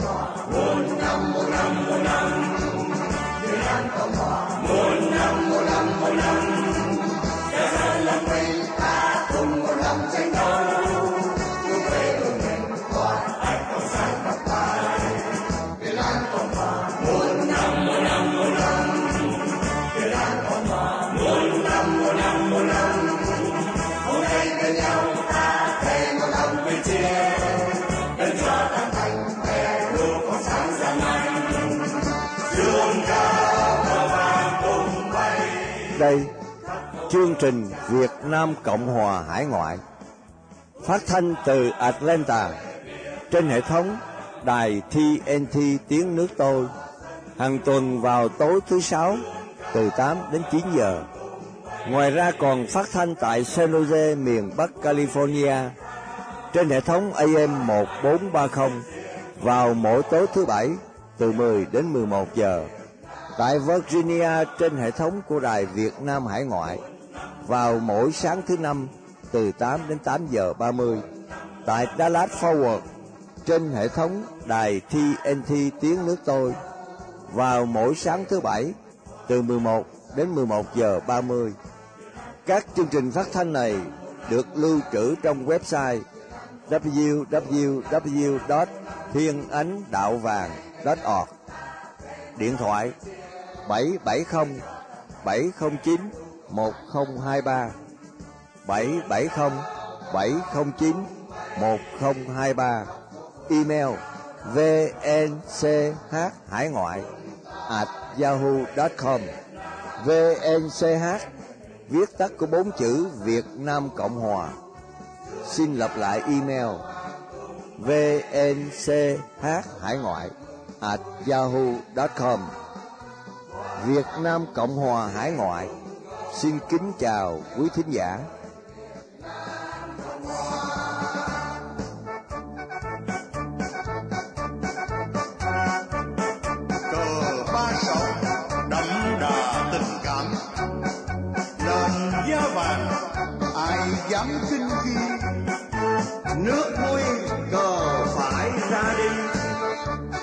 Đây, trình Việt Nam Cộng Hòa Hải Ngoại phát thanh từ Atlanta trên hệ thống đài TNT tiếng nước tôi hàng tuần vào tối thứ sáu từ 8 đến 9 giờ. Ngoài ra còn phát thanh tại San Jose, miền Bắc California trên hệ thống AM 1430 vào mỗi tối thứ bảy từ 10 đến 11 giờ. Tại Virginia trên hệ thống của Đài Việt Nam Hải Ngoại vào mỗi sáng thứ năm, từ 8 đến 8 giờ 30. Tại Dallas Forward, trên hệ thống đài TNT tiếng nước tôi vào mỗi sáng thứ bảy, từ 11 đến 11 giờ 30. Các chương trình phát thanh này được lưu trữ trong website www.thienanhdaovang.org Điện thoại 770 709 1023 770 709 1023 Email vnch hải ngoại at yahoo.com vnch viết tắt của bốn chữ Việt Nam Cộng Hòa. Xin lặp lại email vnch hải ngoại at yahoo.com Việt Nam Cộng Hòa Hải Ngoại xin kính chào quý thính giả. cờ ba sáu đậm đà tình cảm. Nền da vàng, ai dám khinh khi? Nước nuôi cờ phải ra đi.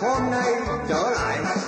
Hôm nay trở lại.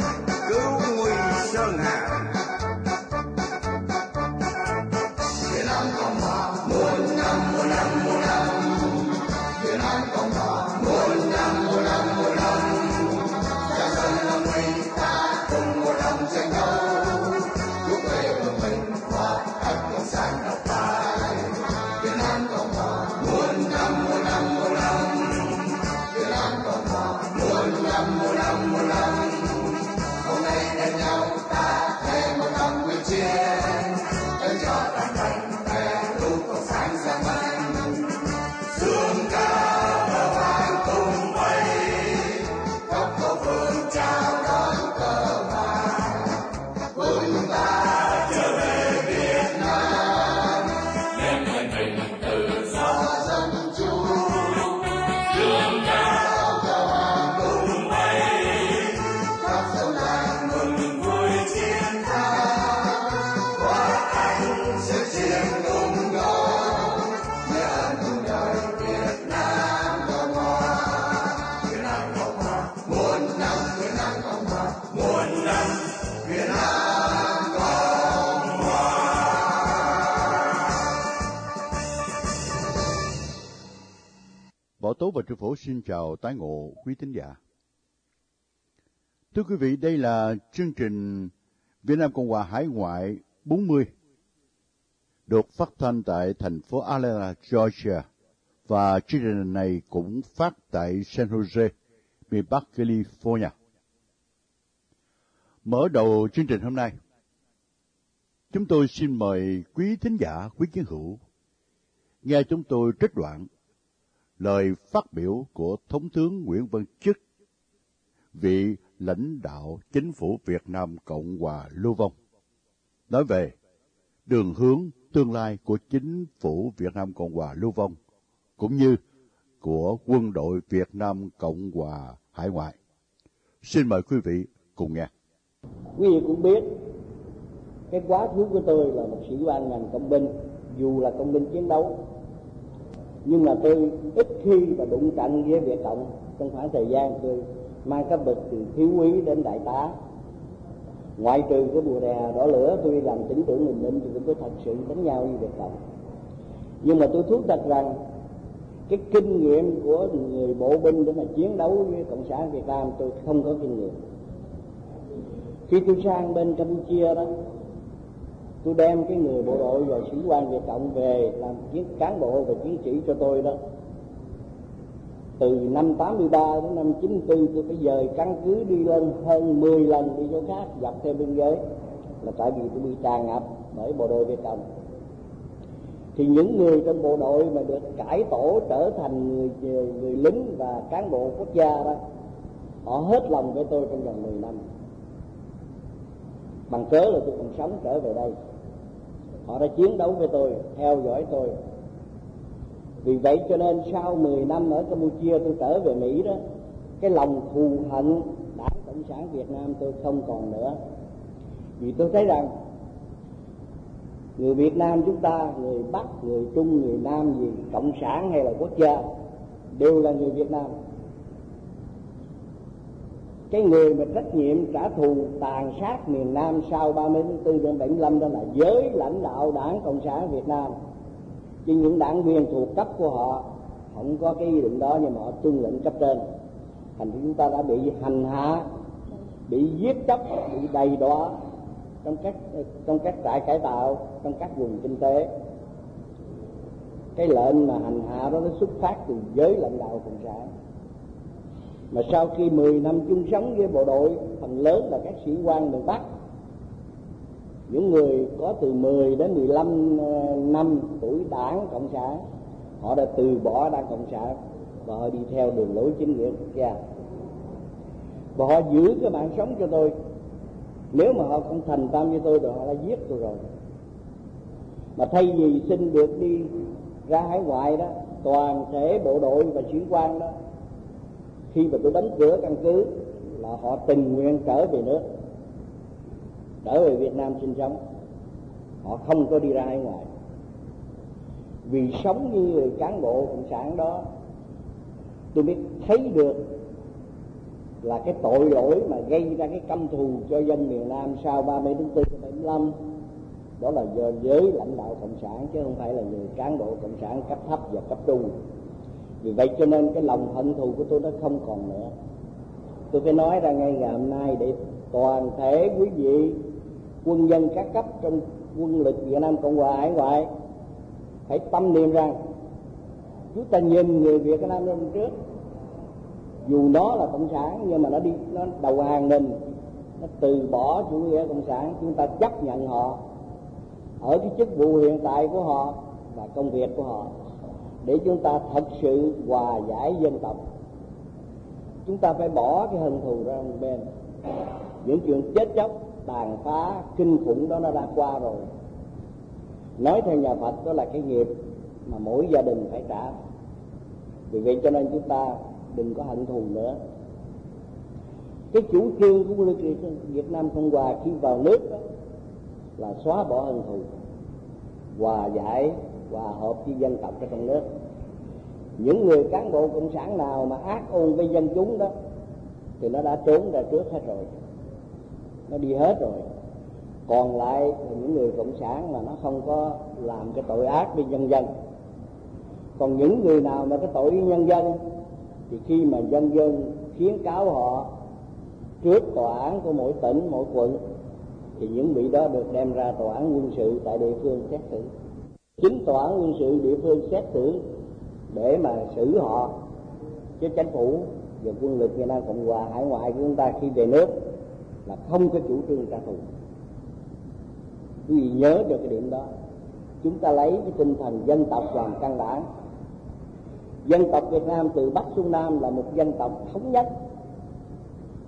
Bảo Phổ xin chào tái ngộ quý tín giả. Thưa quý vị, đây là chương trình Việt Nam Cộng hòa Hải ngoại 40 được phát thanh tại thành phố Atlanta, Georgia và chương trình này cũng phát tại San Jose, miền Bắc California. Mở đầu chương trình hôm nay, chúng tôi xin mời quý thính giả, quý chiến hữu nghe chúng tôi trích đoạn lời phát biểu của Thống tướng Nguyễn Văn Chức, vị lãnh đạo chính phủ Việt Nam Cộng hòa Lưu Vong, nói về đường hướng tương lai của chính phủ Việt Nam Cộng hòa Lưu Vong, cũng như của quân đội Việt Nam Cộng hòa Hải ngoại. Xin mời quý vị cùng nghe. quý vị cũng biết cái quá khứ của tôi là một sĩ quan ngành công binh dù là công binh chiến đấu nhưng mà tôi ít khi mà đụng trận với Việt Cộng. Trong khoảng thời gian tôi mang cấp bậc từ thiếu úy đến đại tá. Ngoại trừ cái bùa đè đỏ lửa, tôi làm tỉnh trưởng bình định thì cũng có thật sự đánh nhau như việt cộng. Nhưng mà tôi thú thật rằng, cái kinh nghiệm của người bộ binh để mà chiến đấu với cộng sản việt nam tôi không có kinh nghiệm. Khi tôi sang bên campuchia đó tôi đem cái người bộ đội và sĩ quan việt cộng về làm chiến, cán bộ và chiến sĩ cho tôi đó. Từ năm 83 đến năm 94 tôi phải dời căn cứ đi lên hơn 10 lần đi chỗ khác, dọc theo biên giới. Là tại vì tôi bị tràn ngập bởi bộ đội Việt Cộng. Thì những người trong bộ đội mà được cải tổ trở thành người người lính và cán bộ quốc gia đó, họ hết lòng với tôi trong vòng 10 năm. Bằng cớ là tôi còn sống trở về đây họ đã chiến đấu với tôi, theo dõi tôi. Vì vậy cho nên sau 10 năm ở Campuchia tôi trở về Mỹ đó, cái lòng thù hận đảng cộng sản Việt Nam tôi không còn nữa. Vì tôi thấy rằng, người Việt Nam chúng ta, người Bắc, người Trung, người Nam gì, cộng sản hay là quốc gia, đều là người Việt Nam cái người mà trách nhiệm trả thù tàn sát miền Nam sau 34 đến 75 đó là giới lãnh đạo đảng Cộng sản Việt Nam. Chứ những đảng viên thuộc cấp của họ không có cái ý định đó nhưng mà họ tuân lệnh cấp trên. Thành chúng ta đã bị hành hạ, bị giết chóc, bị đầy đọa trong các trong các trại cải tạo, trong các vùng kinh tế. Cái lệnh mà hành hạ đó nó xuất phát từ giới lãnh đạo cộng sản mà sau khi 10 năm chung sống với bộ đội phần lớn là các sĩ quan miền Bắc. Những người có từ 10 đến 15 ờ, năm tuổi đảng cộng sản, họ đã từ bỏ đảng cộng sản và họ đi theo đường lối chính nghĩa quốc gia. Và họ giữ cái mạng sống cho tôi. Nếu mà họ không thành tâm với tôi thì họ đã giết tôi rồi. Mà thay vì xin được đi ra hải ngoại đó, toàn thể bộ đội và sĩ quan đó khi mà tôi đóng cửa căn cứ là họ tình nguyện trở về nước, trở về Việt Nam sinh sống. Họ không có đi ra hải ngoại vì sống như người cán bộ cộng sản đó, tôi biết thấy được là cái tội lỗi mà gây ra cái căm thù cho dân miền Nam sau 30 tháng 4 năm 75 đó là do giới lãnh đạo cộng sản chứ không phải là người cán bộ cộng sản cấp thấp và cấp trung vì vậy cho nên cái lòng hận thù của tôi nó không còn nữa. Tôi phải nói ra ngay ngày hôm nay để toàn thể quý vị, quân dân các cấp trong quân lực Việt Nam Cộng hòa hải ngoại, hãy tâm niệm rằng chúng ta nhìn người Việt Nam năm trước. Dù nó là cộng sản nhưng mà nó đi, nó đầu hàng mình, nó từ bỏ chủ nghĩa cộng sản, chúng ta chấp nhận họ ở cái chức vụ hiện tại của họ và công việc của họ để chúng ta thật sự hòa giải dân tộc. Chúng ta phải bỏ cái hận thù ra một bên. Những chuyện chết chóc, tàn phá, kinh khủng đó nó đã qua rồi. Nói theo nhà phật, đó là cái nghiệp mà mỗi gia đình phải trả. Vì vậy cho nên chúng ta đừng có hận thù nữa. Cái chủ trương của quân Việt Nam Cộng Hòa khi vào nước đó là xóa bỏ hận thù, hòa giải hòa hợp với dân tộc ở trong nước. Những người cán bộ cộng sản nào mà ác ôn với dân chúng đó, thì nó đã trốn ra trước hết rồi. Nó đi hết rồi. Còn lại là những người cộng sản mà nó không có làm cái tội ác với nhân dân. Còn những người nào mà cái tội với nhân dân, thì khi mà dân dân khiến cáo họ trước tòa án của mỗi tỉnh, mỗi quận, thì những vị đó được đem ra tòa án quân sự tại địa phương xét xử chính tòa án quân sự địa phương xét xử để mà xử họ chứ chính phủ và quân lực Việt Nam Cộng hòa hải ngoại của chúng ta khi về nước là không có chủ trương trả thù. Quý vị nhớ được cái điểm đó. Chúng ta lấy cái tinh thần dân tộc làm căn bản. Dân tộc Việt Nam từ Bắc xuống Nam là một dân tộc thống nhất,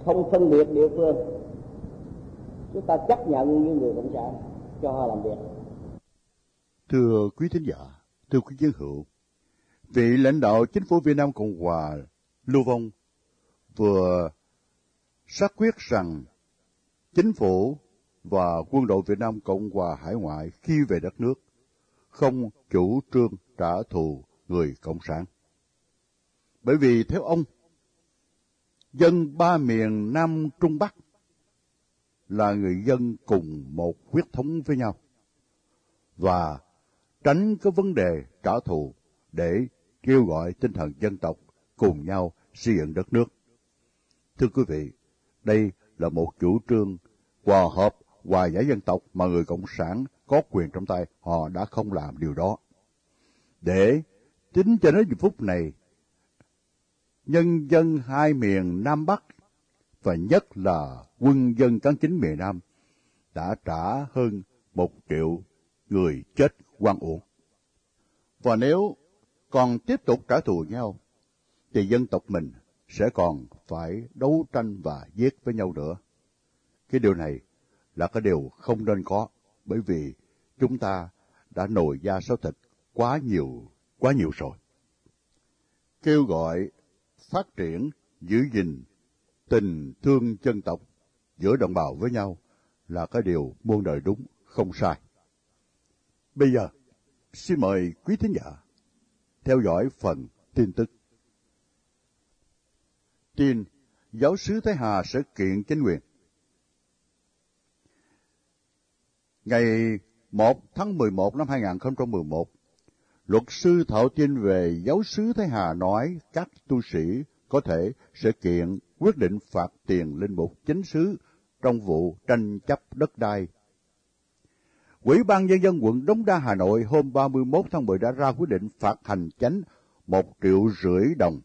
không phân biệt địa phương. Chúng ta chấp nhận như người cộng sản cho họ làm việc thưa quý thính giả thưa quý dân hữu vị lãnh đạo chính phủ Việt Nam Cộng hòa Lưu Vong vừa xác quyết rằng chính phủ và quân đội Việt Nam Cộng hòa hải ngoại khi về đất nước không chủ trương trả thù người Cộng sản. Bởi vì theo ông, dân ba miền Nam Trung Bắc là người dân cùng một huyết thống với nhau và tránh cái vấn đề trả thù để kêu gọi tinh thần dân tộc cùng nhau xây dựng đất nước. Thưa quý vị, đây là một chủ trương hòa hợp, hòa giải dân tộc mà người Cộng sản có quyền trong tay, họ đã không làm điều đó. Để tính cho đến phút này, nhân dân hai miền Nam Bắc và nhất là quân dân cán chính miền Nam đã trả hơn một triệu người chết quan uổng. Và nếu còn tiếp tục trả thù nhau, thì dân tộc mình sẽ còn phải đấu tranh và giết với nhau nữa. Cái điều này là cái điều không nên có, bởi vì chúng ta đã nồi da số thịt quá nhiều, quá nhiều rồi. Kêu gọi phát triển, giữ gìn tình thương dân tộc giữa đồng bào với nhau là cái điều muôn đời đúng, không sai. Bây giờ, xin mời quý thính giả theo dõi phần tin tức. Tin giáo sứ Thái Hà sẽ kiện chính quyền. Ngày 1 tháng 11 năm 2011, luật sư thạo tin về giáo sứ Thái Hà nói các tu sĩ có thể sẽ kiện quyết định phạt tiền linh mục chính xứ trong vụ tranh chấp đất đai. Ủy ban Nhân dân quận Đống Đa Hà Nội hôm 31 tháng 10 đã ra quyết định phạt hành chánh một triệu rưỡi đồng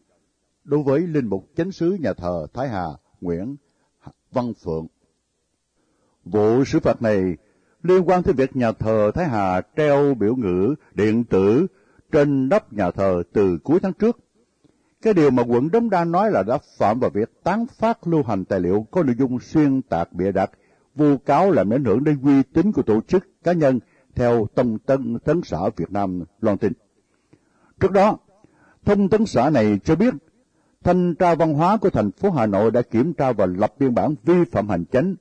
đối với linh mục chánh sứ nhà thờ Thái Hà Nguyễn Văn Phượng. Vụ xử phạt này liên quan tới việc nhà thờ Thái Hà treo biểu ngữ điện tử trên nóc nhà thờ từ cuối tháng trước. Cái điều mà quận Đống Đa nói là đã phạm vào việc tán phát lưu hành tài liệu có nội dung xuyên tạc bịa đặt, vu cáo làm ảnh hưởng đến uy tín của tổ chức cá nhân theo Tông Tân Tấn xã Việt Nam loan tin. Trước đó, thông tấn xã này cho biết thanh tra văn hóa của thành phố Hà Nội đã kiểm tra và lập biên bản vi phạm hành chính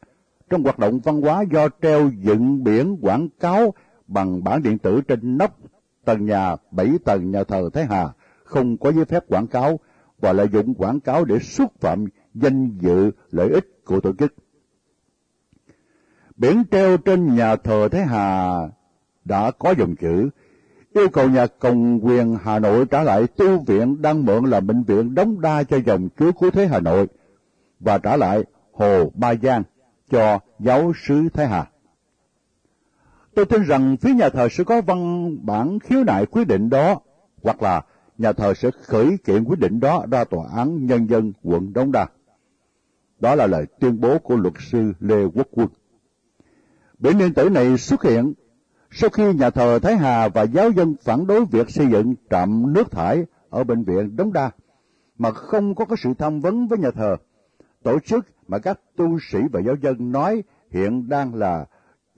trong hoạt động văn hóa do treo dựng biển quảng cáo bằng bản điện tử trên nóc tầng nhà bảy tầng nhà thờ Thái Hà không có giấy phép quảng cáo và lợi dụng quảng cáo để xúc phạm danh dự lợi ích của tổ chức. Biển treo trên nhà thờ Thái Hà đã có dòng chữ yêu cầu nhà công quyền Hà Nội trả lại tu viện đang mượn là bệnh viện đóng đa cho dòng chúa cứu thế Hà Nội và trả lại Hồ Ba Giang cho giáo sứ Thái Hà. Tôi tin rằng phía nhà thờ sẽ có văn bản khiếu nại quyết định đó, hoặc là nhà thờ sẽ khởi kiện quyết định đó ra tòa án nhân dân quận Đống Đa. Đó là lời tuyên bố của luật sư Lê Quốc Quân. Biển điện tử này xuất hiện sau khi nhà thờ Thái Hà và giáo dân phản đối việc xây dựng trạm nước thải ở bệnh viện Đống Đa, mà không có cái sự tham vấn với nhà thờ, tổ chức mà các tu sĩ và giáo dân nói hiện đang là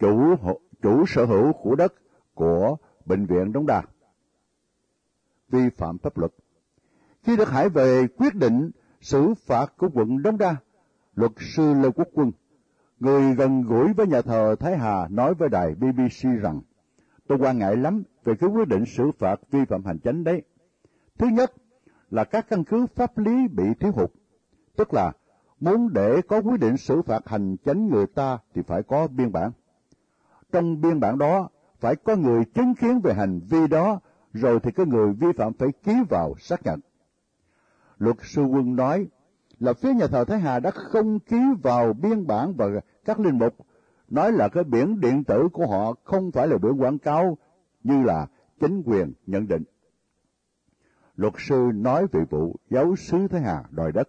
chủ chủ sở hữu của đất của bệnh viện Đống Đa. Vi phạm pháp luật. Khi được Hải về quyết định xử phạt của quận Đống Đa, luật sư Lê Quốc Quân Người gần gũi với nhà thờ Thái Hà nói với đài BBC rằng, tôi quan ngại lắm về cái quyết định xử phạt vi phạm hành chính đấy. Thứ nhất là các căn cứ pháp lý bị thiếu hụt, tức là muốn để có quyết định xử phạt hành chính người ta thì phải có biên bản. Trong biên bản đó phải có người chứng kiến về hành vi đó, rồi thì cái người vi phạm phải ký vào xác nhận. Luật sư Quân nói là phía nhà thờ Thái Hà đã không ký vào biên bản và các linh mục nói là cái biển điện tử của họ không phải là biển quảng cáo, như là chính quyền nhận định. Luật sư nói về vụ giáo sứ Thái Hà đòi đất.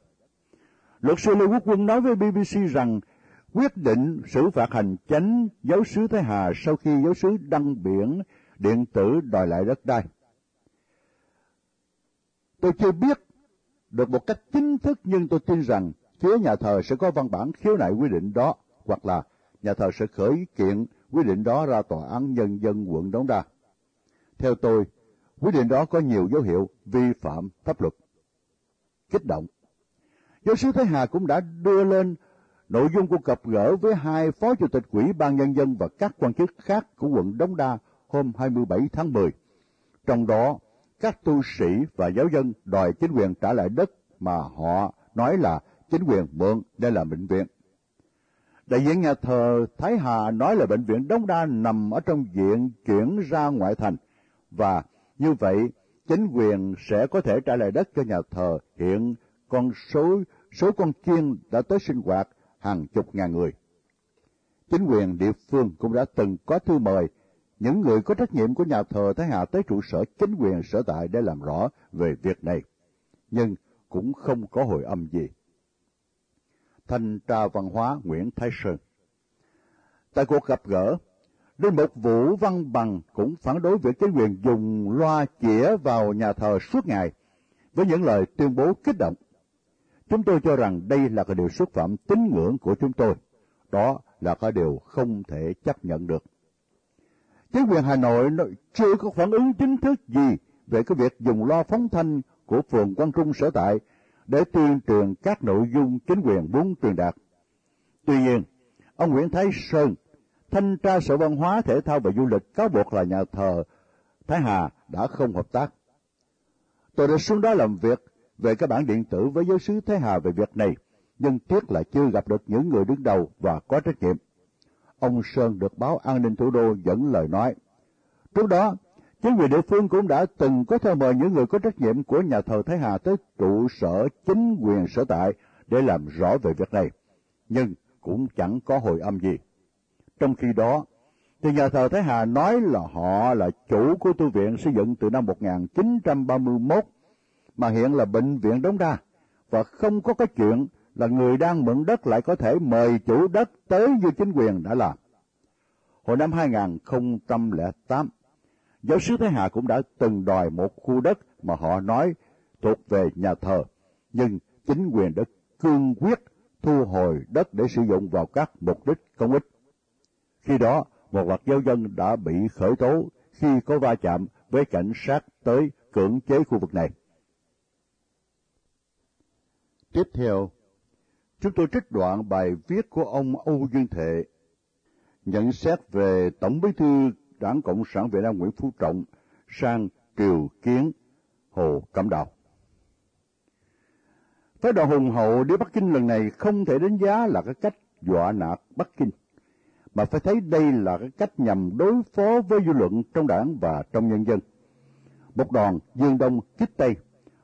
Luật sư Lê Quốc Quân nói với BBC rằng quyết định xử phạt hành chánh giáo sứ Thái Hà sau khi giáo sứ đăng biển điện tử đòi lại đất đai. Tôi chưa biết được một cách chính thức nhưng tôi tin rằng phía nhà thờ sẽ có văn bản khiếu nại quy định đó hoặc là nhà thờ sẽ khởi kiện quy định đó ra tòa án nhân dân quận Đống Đa. Theo tôi, quy định đó có nhiều dấu hiệu vi phạm pháp luật. Kích động. Giáo sư Thế Hà cũng đã đưa lên nội dung của gặp gỡ với hai phó chủ tịch quỹ ban nhân dân và các quan chức khác của quận Đống Đa hôm 27 tháng 10. Trong đó, các tu sĩ và giáo dân đòi chính quyền trả lại đất mà họ nói là chính quyền mượn để làm bệnh viện. Đại diện nhà thờ Thái Hà nói là bệnh viện Đống Đa nằm ở trong diện chuyển ra ngoại thành, và như vậy chính quyền sẽ có thể trả lại đất cho nhà thờ hiện con số số con chiên đã tới sinh hoạt hàng chục ngàn người. Chính quyền địa phương cũng đã từng có thư mời những người có trách nhiệm của nhà thờ Thái Hà tới trụ sở chính quyền sở tại để làm rõ về việc này, nhưng cũng không có hồi âm gì. Thanh tra văn hóa Nguyễn Thái Sơn Tại cuộc gặp gỡ, Linh Mục Vũ Văn Bằng cũng phản đối việc chính quyền dùng loa chĩa vào nhà thờ suốt ngày với những lời tuyên bố kích động. Chúng tôi cho rằng đây là cái điều xúc phạm tín ngưỡng của chúng tôi. Đó là cái điều không thể chấp nhận được. Chính quyền Hà Nội chưa có phản ứng chính thức gì về cái việc dùng loa phóng thanh của phường Quang Trung sở tại để tuyên truyền các nội dung chính quyền muốn truyền đạt. Tuy nhiên, ông Nguyễn Thái Sơn, thanh tra Sở Văn hóa, Thể thao và Du lịch cáo buộc là nhà thờ Thái Hà đã không hợp tác. Tôi đã xuống đó làm việc về các bản điện tử với giáo sứ Thái Hà về việc này, nhưng tiếc là chưa gặp được những người đứng đầu và có trách nhiệm. Ông Sơn được báo an ninh thủ đô dẫn lời nói. Trước đó, chính quyền địa phương cũng đã từng có theo mời những người có trách nhiệm của nhà thờ Thái Hà tới trụ sở chính quyền sở tại để làm rõ về việc này, nhưng cũng chẳng có hồi âm gì. Trong khi đó, thì nhà thờ Thái Hà nói là họ là chủ của tu viện xây dựng từ năm 1931, mà hiện là bệnh viện đóng đa, và không có cái chuyện là người đang mượn đất lại có thể mời chủ đất tới như chính quyền đã làm. Hồi năm 2008, giáo sứ Thái Hà cũng đã từng đòi một khu đất mà họ nói thuộc về nhà thờ, nhưng chính quyền đã cương quyết thu hồi đất để sử dụng vào các mục đích công ích. Khi đó, một loạt giáo dân đã bị khởi tố khi có va chạm với cảnh sát tới cưỡng chế khu vực này. Tiếp theo, chúng tôi trích đoạn bài viết của ông Âu Dương Thệ nhận xét về Tổng bí thư Đảng Cộng sản Việt Nam Nguyễn Phú Trọng sang triều kiến Hồ Cẩm Đào. Phái đoàn hùng hậu đi Bắc Kinh lần này không thể đánh giá là cái cách dọa nạt Bắc Kinh, mà phải thấy đây là cái cách nhằm đối phó với dư luận trong đảng và trong nhân dân. Một đoàn dương đông kích tây,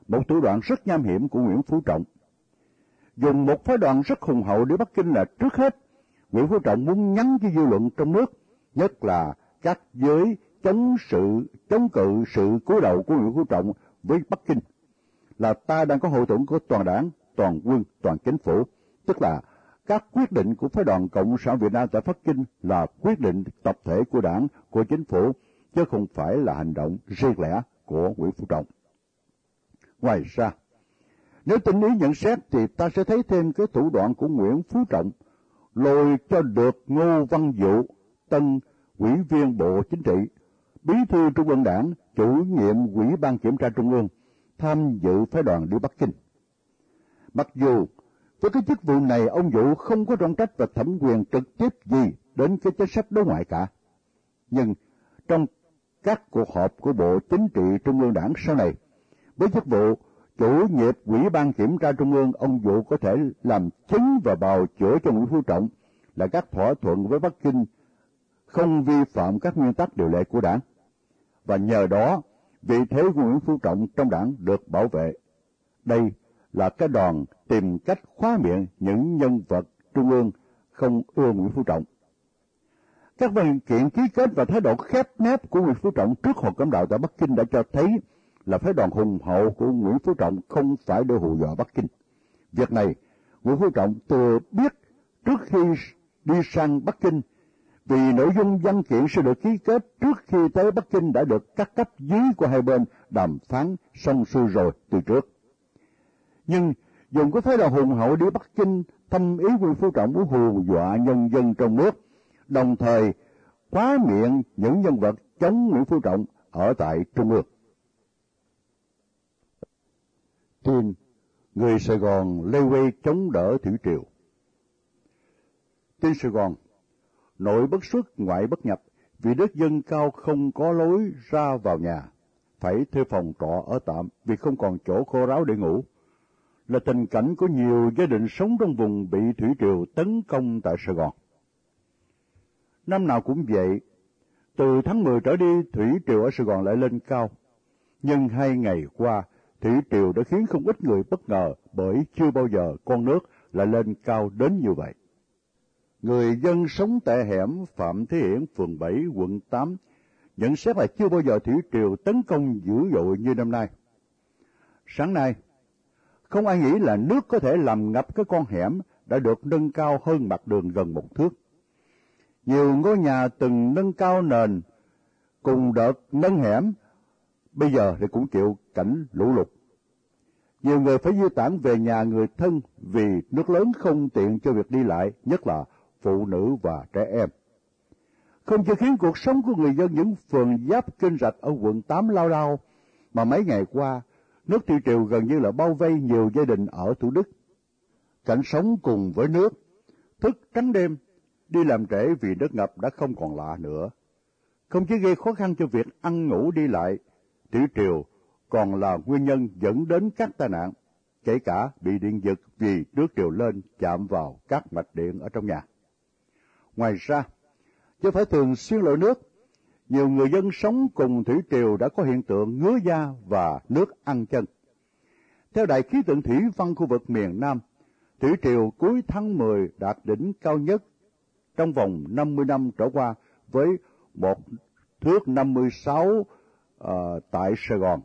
một thủ đoạn rất nham hiểm của Nguyễn Phú Trọng. Dùng một phái đoàn rất hùng hậu để Bắc Kinh là trước hết, Nguyễn Phú Trọng muốn nhắn cho dư luận trong nước, nhất là các giới chống sự chống cự sự cúi đầu của Nguyễn Phú Trọng với Bắc Kinh. Là ta đang có hậu thuẫn của toàn đảng, toàn quân, toàn chính phủ, tức là các quyết định của phái đoàn Cộng sản Việt Nam tại Bắc Kinh là quyết định tập thể của đảng, của chính phủ, chứ không phải là hành động riêng lẻ của Nguyễn Phú Trọng. Ngoài ra, nếu tinh ý nhận xét thì ta sẽ thấy thêm cái thủ đoạn của Nguyễn Phú Trọng lôi cho được Ngô Văn Dụ, tân ủy viên Bộ Chính trị, bí thư Trung ương Đảng, chủ nhiệm Ủy ban Kiểm tra Trung ương, tham dự phái đoàn đi Bắc Kinh. Mặc dù với cái chức vụ này ông Dụ không có trọng trách và thẩm quyền trực tiếp gì đến cái chính sách đối ngoại cả. Nhưng trong các cuộc họp của Bộ Chính trị Trung ương Đảng sau này, với chức vụ chủ nhiệm Ủy ban Kiểm tra Trung ương, ông Vũ có thể làm chứng và bào chữa cho Nguyễn Phú Trọng là các thỏa thuận với Bắc Kinh không vi phạm các nguyên tắc điều lệ của đảng. Và nhờ đó, vị thế của Nguyễn Phú Trọng trong đảng được bảo vệ. Đây là cái đoàn tìm cách khóa miệng những nhân vật trung ương không ưa Nguyễn Phú Trọng. Các văn kiện ký kết và thái độ khép nép của Nguyễn Phú Trọng trước Hội cấm Đạo tại Bắc Kinh đã cho thấy là phái đoàn hùng hậu của Nguyễn Phú Trọng không phải để hù dọa Bắc Kinh. Việc này, Nguyễn Phú Trọng thừa biết trước khi đi sang Bắc Kinh vì nội dung văn kiện sẽ được ký kết trước khi tới Bắc Kinh đã được các cấp dưới của hai bên đàm phán xong xuôi rồi từ trước. Nhưng dùng có phái đoàn hùng hậu đi Bắc Kinh thâm ý Nguyễn Phú Trọng muốn hù dọa nhân dân trong nước, đồng thời khóa miệng những nhân vật chống Nguyễn Phú Trọng ở tại Trung ương. Tin người Sài Gòn lê quê chống đỡ thủy triều. Tin Sài Gòn nội bất xuất ngoại bất nhập, vì đất dân cao không có lối ra vào nhà, phải thuê phòng trọ ở tạm vì không còn chỗ khô ráo để ngủ. là tình cảnh của nhiều gia đình sống trong vùng bị thủy triều tấn công tại Sài Gòn. Năm nào cũng vậy, từ tháng 10 trở đi thủy triều ở Sài Gòn lại lên cao. Nhưng hai ngày qua, thủy triều đã khiến không ít người bất ngờ bởi chưa bao giờ con nước lại lên cao đến như vậy. Người dân sống tại hẻm Phạm Thế Hiển, phường 7, quận 8, nhận xét là chưa bao giờ thủy triều tấn công dữ dội như năm nay. Sáng nay, không ai nghĩ là nước có thể làm ngập cái con hẻm đã được nâng cao hơn mặt đường gần một thước. Nhiều ngôi nhà từng nâng cao nền cùng đợt nâng hẻm, bây giờ thì cũng chịu cảnh lũ lụt. Nhiều người phải di tản về nhà người thân vì nước lớn không tiện cho việc đi lại, nhất là phụ nữ và trẻ em. Không chỉ khiến cuộc sống của người dân những phường giáp kênh rạch ở quận 8 lao đao, mà mấy ngày qua, nước thủy triều gần như là bao vây nhiều gia đình ở Thủ Đức. Cảnh sống cùng với nước, thức trắng đêm, đi làm trễ vì nước ngập đã không còn lạ nữa. Không chỉ gây khó khăn cho việc ăn ngủ đi lại, thủy triều còn là nguyên nhân dẫn đến các tai nạn, kể cả bị điện giật vì nước triều lên chạm vào các mạch điện ở trong nhà. Ngoài ra, chứ phải thường xuyên lội nước, nhiều người dân sống cùng thủy triều đã có hiện tượng ngứa da và nước ăn chân. Theo Đại khí tượng thủy văn khu vực miền Nam, thủy triều cuối tháng 10 đạt đỉnh cao nhất trong vòng 50 năm trở qua với một thước 56 uh, ờ, tại Sài Gòn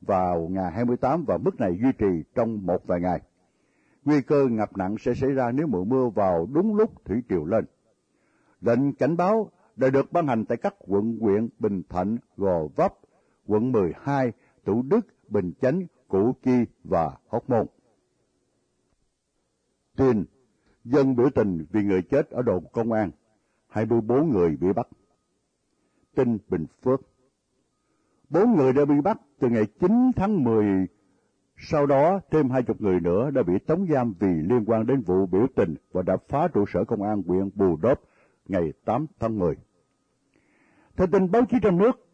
vào ngày 28 và mức này duy trì trong một vài ngày. Nguy cơ ngập nặng sẽ xảy ra nếu mùa mưa vào đúng lúc thủy triều lên. Lệnh cảnh báo đã được ban hành tại các quận huyện Bình Thạnh, Gò Vấp, quận 12, Thủ Đức, Bình Chánh, Củ Chi và Hóc Môn. Tin dân biểu tình vì người chết ở đồn công an, 24 người bị bắt. Tin Bình Phước Bốn người đã bị bắt từ ngày 9 tháng 10, sau đó thêm hai chục người nữa đã bị tống giam vì liên quan đến vụ biểu tình và đã phá trụ sở công an huyện Bù Đốp ngày 8 tháng 10. Theo tin báo chí trong nước,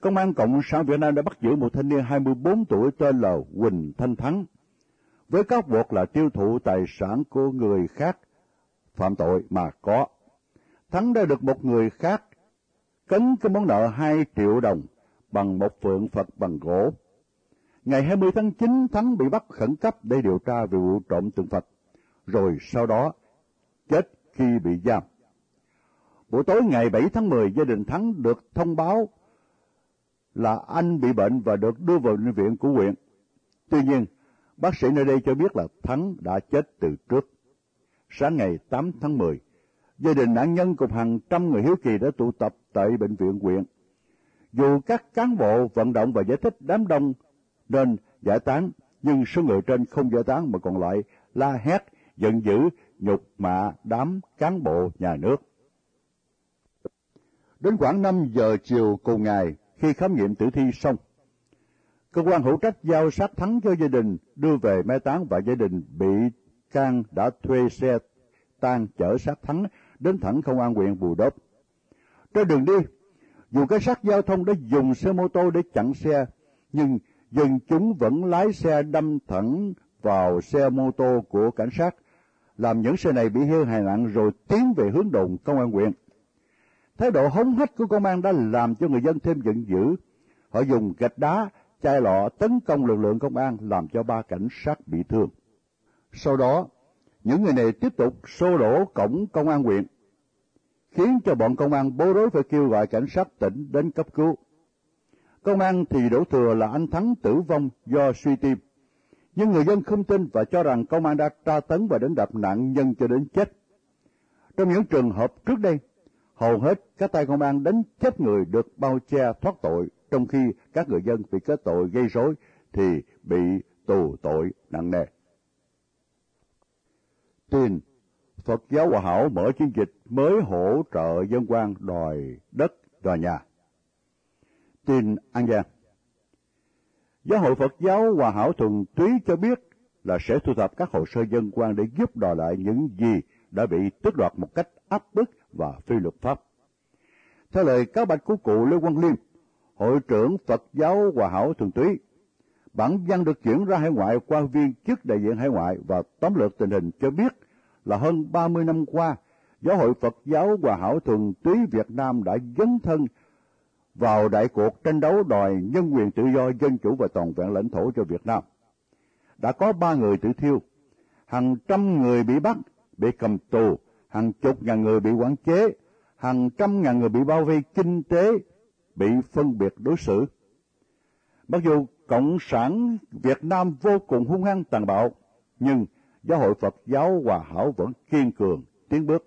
Công an Cộng sản Việt Nam đã bắt giữ một thanh niên 24 tuổi tên là Quỳnh Thanh Thắng, với cáo buộc là tiêu thụ tài sản của người khác phạm tội mà có. Thắng đã được một người khác cấn cái món nợ 2 triệu đồng bằng một phượng Phật bằng gỗ. Ngày 20 tháng 9, Thắng bị bắt khẩn cấp để điều tra về vụ trộm tượng Phật, rồi sau đó chết khi bị giam. Buổi tối ngày 7 tháng 10, gia đình Thắng được thông báo là anh bị bệnh và được đưa vào bệnh viện của huyện. Tuy nhiên, bác sĩ nơi đây cho biết là Thắng đã chết từ trước. Sáng ngày 8 tháng 10, gia đình nạn nhân cùng hàng trăm người hiếu kỳ đã tụ tập tại bệnh viện huyện. Dù các cán bộ vận động và giải thích đám đông nên giải tán, nhưng số người trên không giải tán mà còn lại la hét, giận dữ, nhục mạ đám cán bộ nhà nước. Đến khoảng 5 giờ chiều cùng ngày, khi khám nghiệm tử thi xong, cơ quan hữu trách giao sát thắng cho gia đình đưa về mai táng và gia đình bị can đã thuê xe tang chở sát thắng đến thẳng công an huyện Bù Đốp. Trên đường đi, dù cảnh sát giao thông đã dùng xe mô tô để chặn xe, nhưng dân chúng vẫn lái xe đâm thẳng vào xe mô tô của cảnh sát, làm những xe này bị hư hại nặng rồi tiến về hướng đồn công an huyện. Thái độ hống hách của công an đã làm cho người dân thêm giận dữ. Họ dùng gạch đá, chai lọ tấn công lực lượng công an làm cho ba cảnh sát bị thương. Sau đó, những người này tiếp tục xô đổ cổng công an huyện, khiến cho bọn công an bối rối phải kêu gọi cảnh sát tỉnh đến cấp cứu. Công an thì đổ thừa là anh Thắng tử vong do suy tim. Nhưng người dân không tin và cho rằng công an đã tra tấn và đánh đập nạn nhân cho đến chết. Trong những trường hợp trước đây, hầu hết các tay công an đánh chết người được bao che thoát tội, trong khi các người dân bị kết tội gây rối thì bị tù tội nặng nề. Tin Phật giáo Hòa Hảo mở chiến dịch mới hỗ trợ dân quan đòi đất, đòi nhà. Tin An Giang Giáo hội Phật giáo Hòa Hảo Thuần Túy cho biết là sẽ thu thập các hồ sơ dân quan để giúp đòi lại những gì đã bị tước đoạt một cách áp bức và phi luật pháp. Theo lời cáo bạch của cụ Lê Quang Liêm, Hội trưởng Phật giáo Hòa Hảo Thường Túy, Bản văn được chuyển ra hải ngoại qua viên chức đại diện hải ngoại và tóm lược tình hình cho biết là hơn 30 năm qua, Giáo hội Phật giáo Hòa Hảo Thuần Túy Việt Nam đã dấn thân vào đại cuộc tranh đấu đòi nhân quyền tự do, dân chủ và toàn vẹn lãnh thổ cho Việt Nam. Đã có ba người tử thiêu, hàng trăm người bị bắt, bị cầm tù, hàng chục ngàn người bị quản chế, hàng trăm ngàn người bị bao vây kinh tế, bị phân biệt đối xử. Mặc dù Cộng sản Việt Nam vô cùng hung hăng tàn bạo, nhưng Giáo hội Phật giáo Hòa Hảo vẫn kiên cường, tiến bước.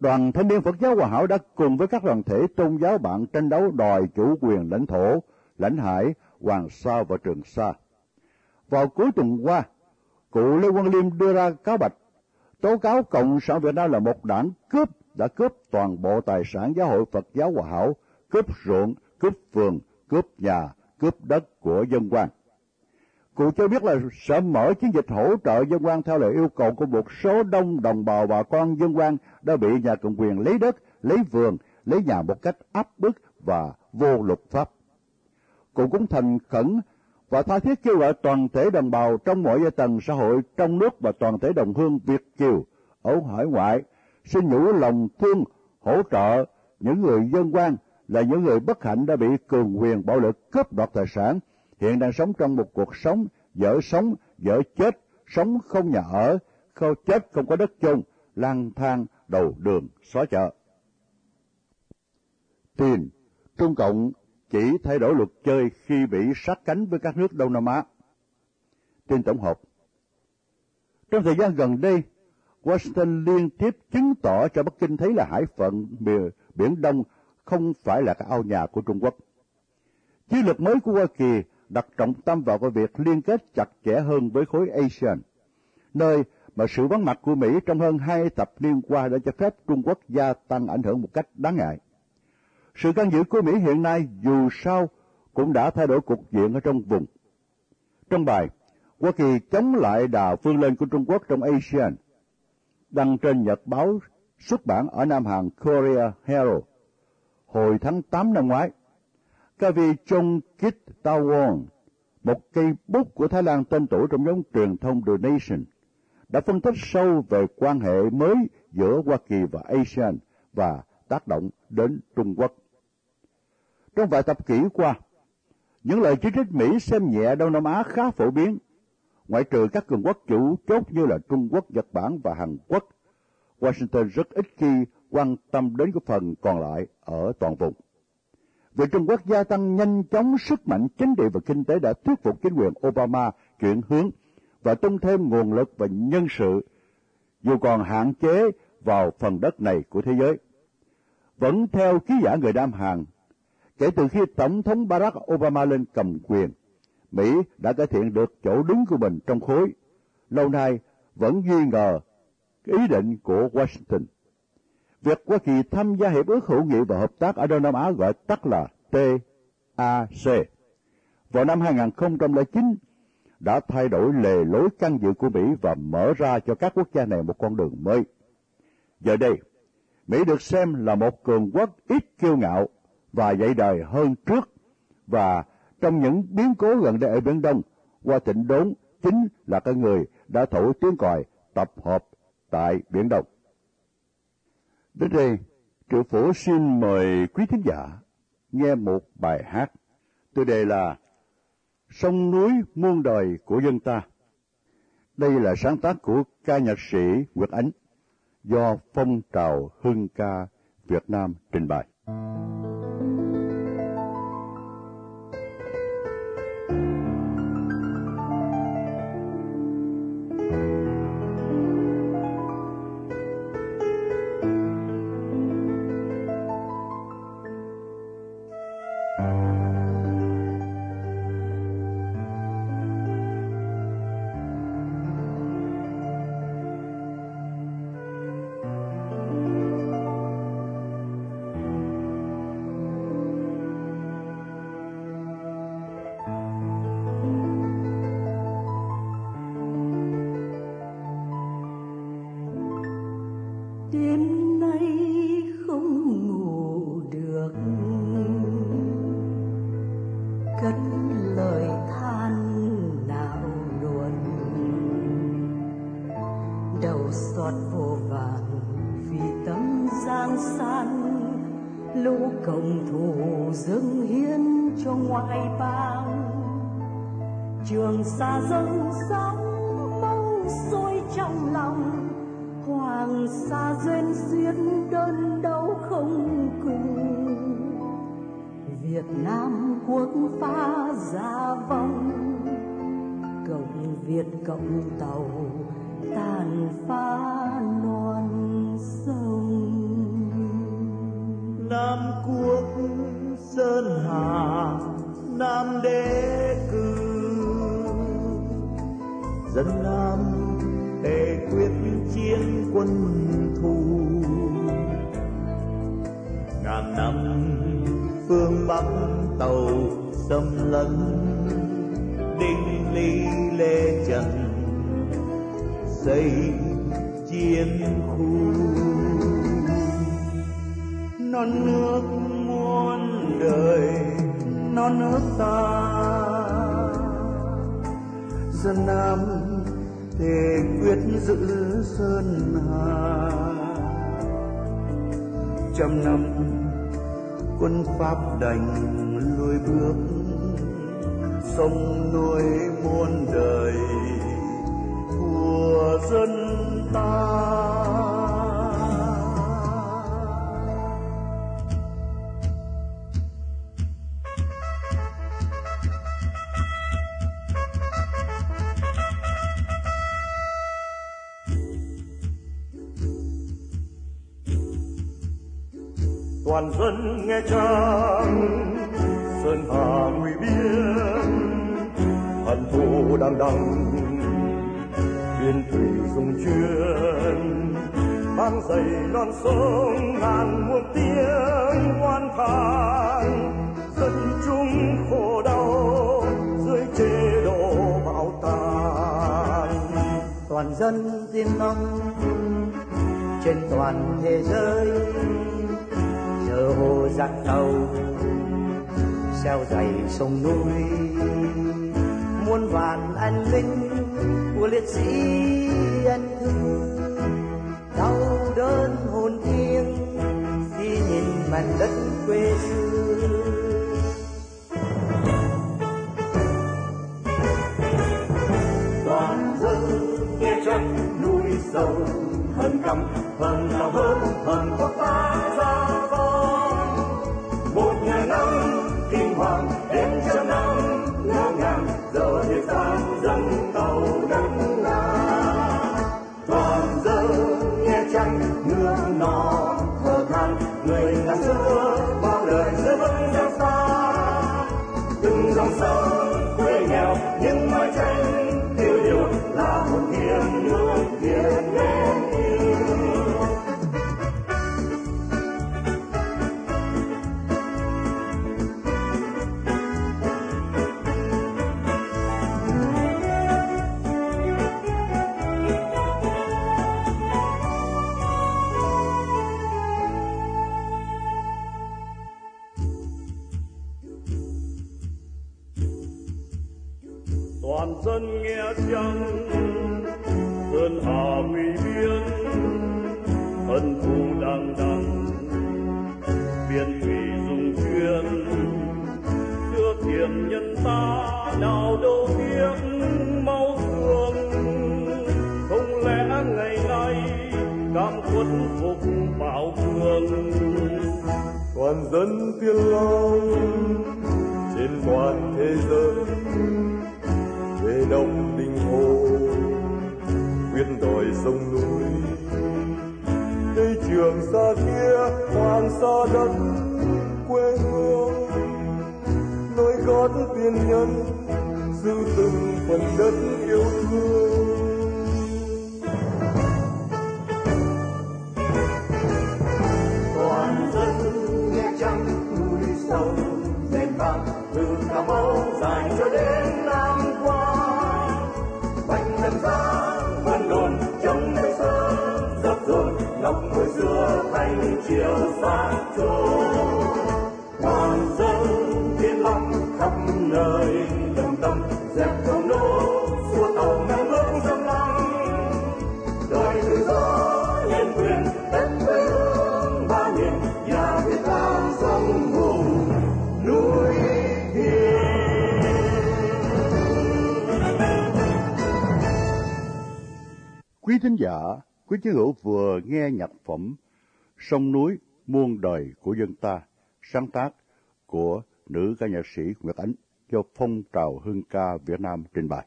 Đoàn Thanh niên Phật giáo Hòa Hảo đã cùng với các đoàn thể tôn giáo bạn tranh đấu đòi chủ quyền lãnh thổ, lãnh hải, Hoàng Sa và Trường Sa. Vào cuối tuần qua, cụ Lê Quang Liêm đưa ra cáo bạch tố cáo Cộng sản Việt Nam là một đảng cướp đã cướp toàn bộ tài sản giáo hội Phật giáo Hòa Hảo, cướp ruộng, cướp vườn, cướp nhà, cướp đất của dân quan. Cụ cho biết là sẽ mở chiến dịch hỗ trợ dân quan theo lời yêu cầu của một số đông đồng bào bà con dân quan đã bị nhà cầm quyền lấy đất, lấy vườn, lấy nhà một cách áp bức và vô luật pháp. Cụ cũng thành khẩn và tha thiết kêu gọi toàn thể đồng bào trong mọi giai tầng xã hội trong nước và toàn thể đồng hương Việt Kiều ở hải ngoại xin nhủ lòng thương hỗ trợ những người dân quan là những người bất hạnh đã bị cường quyền bạo lực cướp đoạt tài sản hiện đang sống trong một cuộc sống dở sống dở chết sống không nhà ở không chết không có đất chôn lang thang đầu đường xó chợ Tiền trung cộng chỉ thay đổi luật chơi khi bị sát cánh với các nước Đông Nam Á. Tin tổng hợp Trong thời gian gần đây, Washington liên tiếp chứng tỏ cho Bắc Kinh thấy là hải phận Biển Đông không phải là cái ao nhà của Trung Quốc. Chiến lược mới của Hoa Kỳ đặt trọng tâm vào cái việc liên kết chặt chẽ hơn với khối ASEAN, nơi mà sự vắng mặt của Mỹ trong hơn hai thập niên qua đã cho phép Trung Quốc gia tăng ảnh hưởng một cách đáng ngại. Sự can dự của Mỹ hiện nay dù sao cũng đã thay đổi cục diện ở trong vùng. Trong bài, Hoa Kỳ chống lại đà phương lên của Trung Quốc trong ASEAN, đăng trên nhật báo xuất bản ở Nam Hàn Korea Herald hồi tháng 8 năm ngoái. Các vị Chung Kit Tawon, một cây bút của Thái Lan tên tuổi trong nhóm truyền thông The Nation, đã phân tích sâu về quan hệ mới giữa Hoa Kỳ và ASEAN và tác động đến Trung Quốc. Trong vài thập kỷ qua, những lời chỉ trích Mỹ xem nhẹ Đông Nam Á khá phổ biến, ngoại trừ các cường quốc chủ chốt như là Trung Quốc, Nhật Bản và Hàn Quốc. Washington rất ít khi quan tâm đến cái phần còn lại ở toàn vùng. Việc Trung Quốc gia tăng nhanh chóng sức mạnh chính trị và kinh tế đã thuyết phục chính quyền Obama chuyển hướng và tung thêm nguồn lực và nhân sự, dù còn hạn chế vào phần đất này của thế giới. Vẫn theo ký giả người Nam Hàn, kể từ khi Tổng thống Barack Obama lên cầm quyền, Mỹ đã cải thiện được chỗ đứng của mình trong khối. Lâu nay vẫn nghi ngờ ý định của Washington. Việc Hoa Kỳ tham gia Hiệp ước hữu nghị và hợp tác ở Đông Nam Á gọi tắt là TAC vào năm 2009 đã thay đổi lề lối căn dự của Mỹ và mở ra cho các quốc gia này một con đường mới. Giờ đây, Mỹ được xem là một cường quốc ít kiêu ngạo và dạy đời hơn trước và trong những biến cố gần đây ở Biển Đông, qua Thịnh Đốn chính là cái người đã thổi tiếng còi tập hợp tại Biển Đông. Đến đây, triệu phổ xin mời quý thính giả nghe một bài hát. Tiêu đề là Sông núi muôn đời của dân ta. Đây là sáng tác của ca nhạc sĩ Nguyệt Ánh do phong trào hưng ca Việt Nam trình bày. non xa dâng sóng máu sôi trong lòng, hoàng sa duyên duyên đơn đau không cùng. Việt nam quốc pha ra vong, cộng việt cộng tàu tàn phá pháp đành lùi bước sông nuôi muôn đời. Toàn dân nghe trang sơn hà nguy biên, hận thù đang đằng. Biên thủy dùng chuyên, mang dày non sông, ngàn muôn tiếng oan than dân chúng khổ đau, dưới chế độ bạo tàn. Toàn dân diên long trên toàn thế giới giờ hồ giặc tàu. Xeo dày sông núi, muôn vàn anh linh của liệt sĩ anh thương đau đớn hồn thiêng khi nhìn mảnh đất quê xưa. Toàn dân nghe chân núi sâu hơn căm hơn là hơn hơn quốc ta ra toàn dân nghe chăng? Sơn hà nguy biên hận thù đằng đằng biên thủy dùng chuyên chưa thiền nhân ta nào đâu biết mau thương. Không lẽ ngày nay cam khuất phục bảo cường toàn dân tiên long trên toàn thế giới động đình hồ quyết đồi sông núi. Đây trường xa kia hoàng sa đất, quê hương. Nơi gót tiên nhân, giữ từng phần đất yêu thương. ngọc hồi xưa thành chiều xa trôi hoàng dân thiên long khắp nơi tâm tâm dẹp không nô xua tàu ngang bước dâm lăng đời tự do nhân quyền đất quê hương ba miền, nhà việt nam sông hùng núi thiên quý thính giả quý Chí hữu vừa nghe nhạc phẩm Sông núi muôn đời của dân ta, sáng tác của nữ ca nhạc sĩ Nguyệt Ánh do phong trào hương ca Việt Nam trình bày.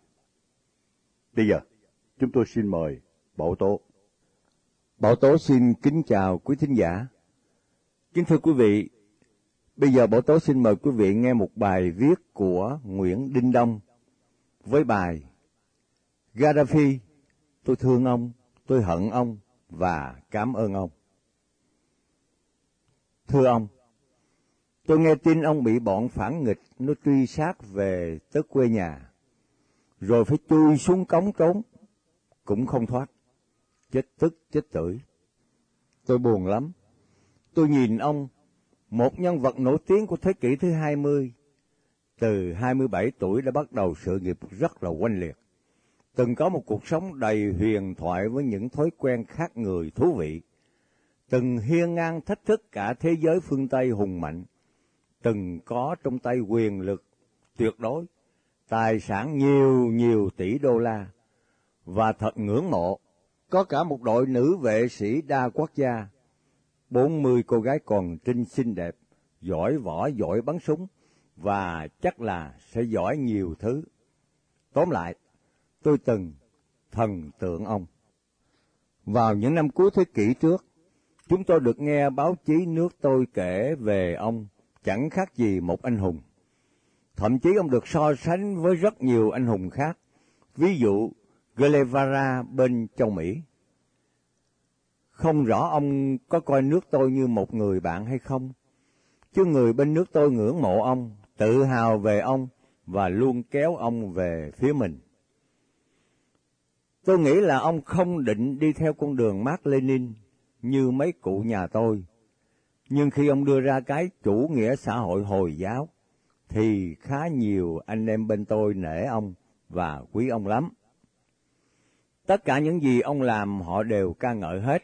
Bây giờ, chúng tôi xin mời Bảo Tố. Bảo Tố xin kính chào quý thính giả. Kính thưa quý vị, bây giờ Bảo Tố xin mời quý vị nghe một bài viết của Nguyễn Đinh Đông với bài Gaddafi, tôi thương ông, tôi hận ông và cảm ơn ông. Thưa ông, tôi nghe tin ông bị bọn phản nghịch nó truy sát về tới quê nhà, rồi phải chui xuống cống trốn, cũng không thoát, chết tức chết tưởi. Tôi buồn lắm. Tôi nhìn ông, một nhân vật nổi tiếng của thế kỷ thứ 20, từ 27 tuổi đã bắt đầu sự nghiệp rất là oanh liệt. Từng có một cuộc sống đầy huyền thoại với những thói quen khác người thú vị. Từng hiên ngang thách thức cả thế giới phương Tây hùng mạnh. Từng có trong tay quyền lực tuyệt đối, tài sản nhiều nhiều tỷ đô la. Và thật ngưỡng mộ, có cả một đội nữ vệ sĩ đa quốc gia. 40 cô gái còn trinh xinh đẹp, giỏi võ, giỏi bắn súng, và chắc là sẽ giỏi nhiều thứ. Tóm lại, tôi từng thần tượng ông. Vào những năm cuối thế kỷ trước, chúng tôi được nghe báo chí nước tôi kể về ông chẳng khác gì một anh hùng. Thậm chí ông được so sánh với rất nhiều anh hùng khác, ví dụ Guevara bên châu Mỹ. Không rõ ông có coi nước tôi như một người bạn hay không, chứ người bên nước tôi ngưỡng mộ ông, tự hào về ông và luôn kéo ông về phía mình. Tôi nghĩ là ông không định đi theo con đường Mark Lenin như mấy cụ nhà tôi. Nhưng khi ông đưa ra cái chủ nghĩa xã hội Hồi giáo, thì khá nhiều anh em bên tôi nể ông và quý ông lắm. Tất cả những gì ông làm họ đều ca ngợi hết.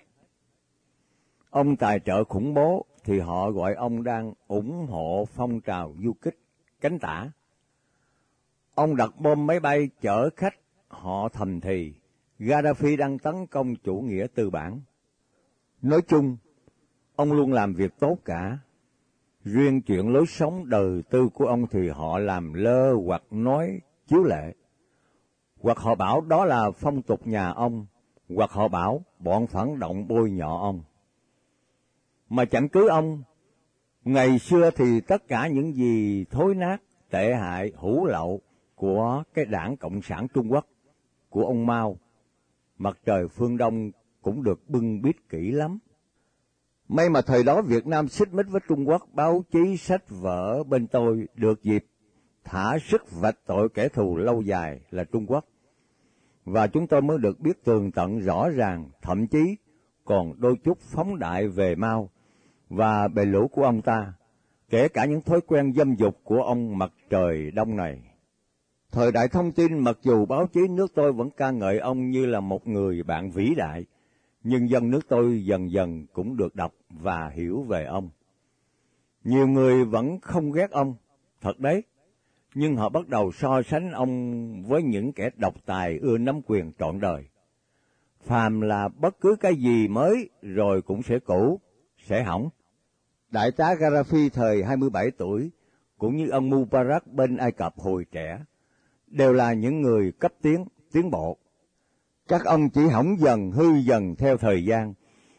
Ông tài trợ khủng bố thì họ gọi ông đang ủng hộ phong trào du kích cánh tả. Ông đặt bom máy bay chở khách, họ thầm thì Gaddafi đang tấn công chủ nghĩa tư bản. Nói chung, ông luôn làm việc tốt cả. Riêng chuyện lối sống đời tư của ông thì họ làm lơ hoặc nói chiếu lệ. Hoặc họ bảo đó là phong tục nhà ông, hoặc họ bảo bọn phản động bôi nhọ ông. Mà chẳng cứ ông, ngày xưa thì tất cả những gì thối nát, tệ hại, hủ lậu của cái đảng Cộng sản Trung Quốc, của ông Mao, mặt trời phương Đông cũng được bưng bít kỹ lắm. May mà thời đó Việt Nam xích mích với Trung Quốc, báo chí sách vở bên tôi được dịp thả sức vạch tội kẻ thù lâu dài là Trung Quốc. Và chúng tôi mới được biết tường tận rõ ràng, thậm chí còn đôi chút phóng đại về Mao và bề lũ của ông ta, kể cả những thói quen dâm dục của ông mặt trời đông này. Thời đại thông tin mặc dù báo chí nước tôi vẫn ca ngợi ông như là một người bạn vĩ đại, nhưng dân nước tôi dần dần cũng được đọc và hiểu về ông. Nhiều người vẫn không ghét ông, thật đấy, nhưng họ bắt đầu so sánh ông với những kẻ độc tài ưa nắm quyền trọn đời. Phàm là bất cứ cái gì mới rồi cũng sẽ cũ, sẽ hỏng. Đại tá Gaddafi thời 27 tuổi, cũng như ông Mubarak bên Ai Cập hồi trẻ, đều là những người cấp tiến, tiến bộ. Các ông chỉ hỏng dần, hư dần theo thời gian,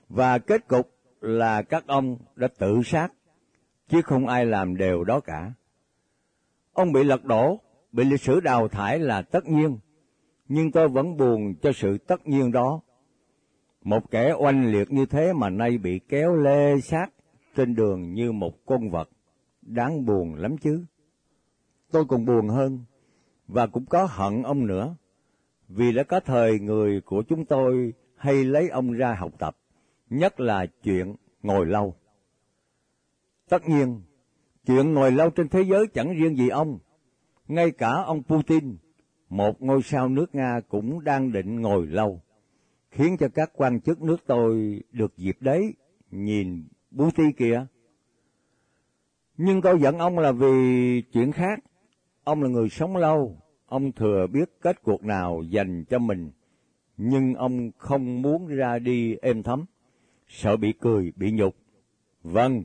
và kết cục là các ông đã tự sát, chứ không ai làm đều đó cả. Ông bị lật đổ, bị lịch sử đào thải là tất nhiên, nhưng tôi vẫn buồn cho sự tất nhiên đó. Một kẻ oanh liệt như thế mà nay bị kéo lê sát trên đường như một con vật, đáng buồn lắm chứ. Tôi còn buồn hơn, và cũng có hận ông nữa, vì đã có thời người của chúng tôi hay lấy ông ra học tập, nhất là chuyện ngồi lâu. Tất nhiên, chuyện ngồi lâu trên thế giới chẳng riêng gì ông, ngay cả ông Putin, một ngôi sao nước Nga cũng đang định ngồi lâu, khiến cho các quan chức nước tôi được dịp đấy nhìn Putin kìa. Nhưng tôi giận ông là vì chuyện khác, Ông là người sống lâu, ông thừa biết kết cuộc nào dành cho mình nhưng ông không muốn ra đi êm thấm, sợ bị cười, bị nhục. Vâng,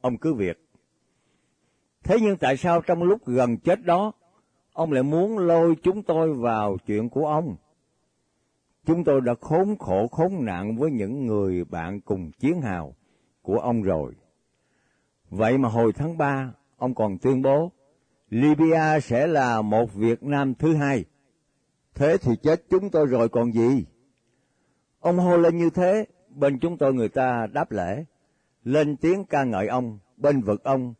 ông cứ việc. Thế nhưng tại sao trong lúc gần chết đó, ông lại muốn lôi chúng tôi vào chuyện của ông? Chúng tôi đã khốn khổ khốn nạn với những người bạn cùng chiến hào của ông rồi. Vậy mà hồi tháng 3, ông còn tuyên bố Libya sẽ là một Việt Nam thứ hai. Thế thì chết chúng tôi rồi còn gì? Ông hô lên như thế, bên chúng tôi người ta đáp lễ, lên tiếng ca ngợi ông, bên vực ông,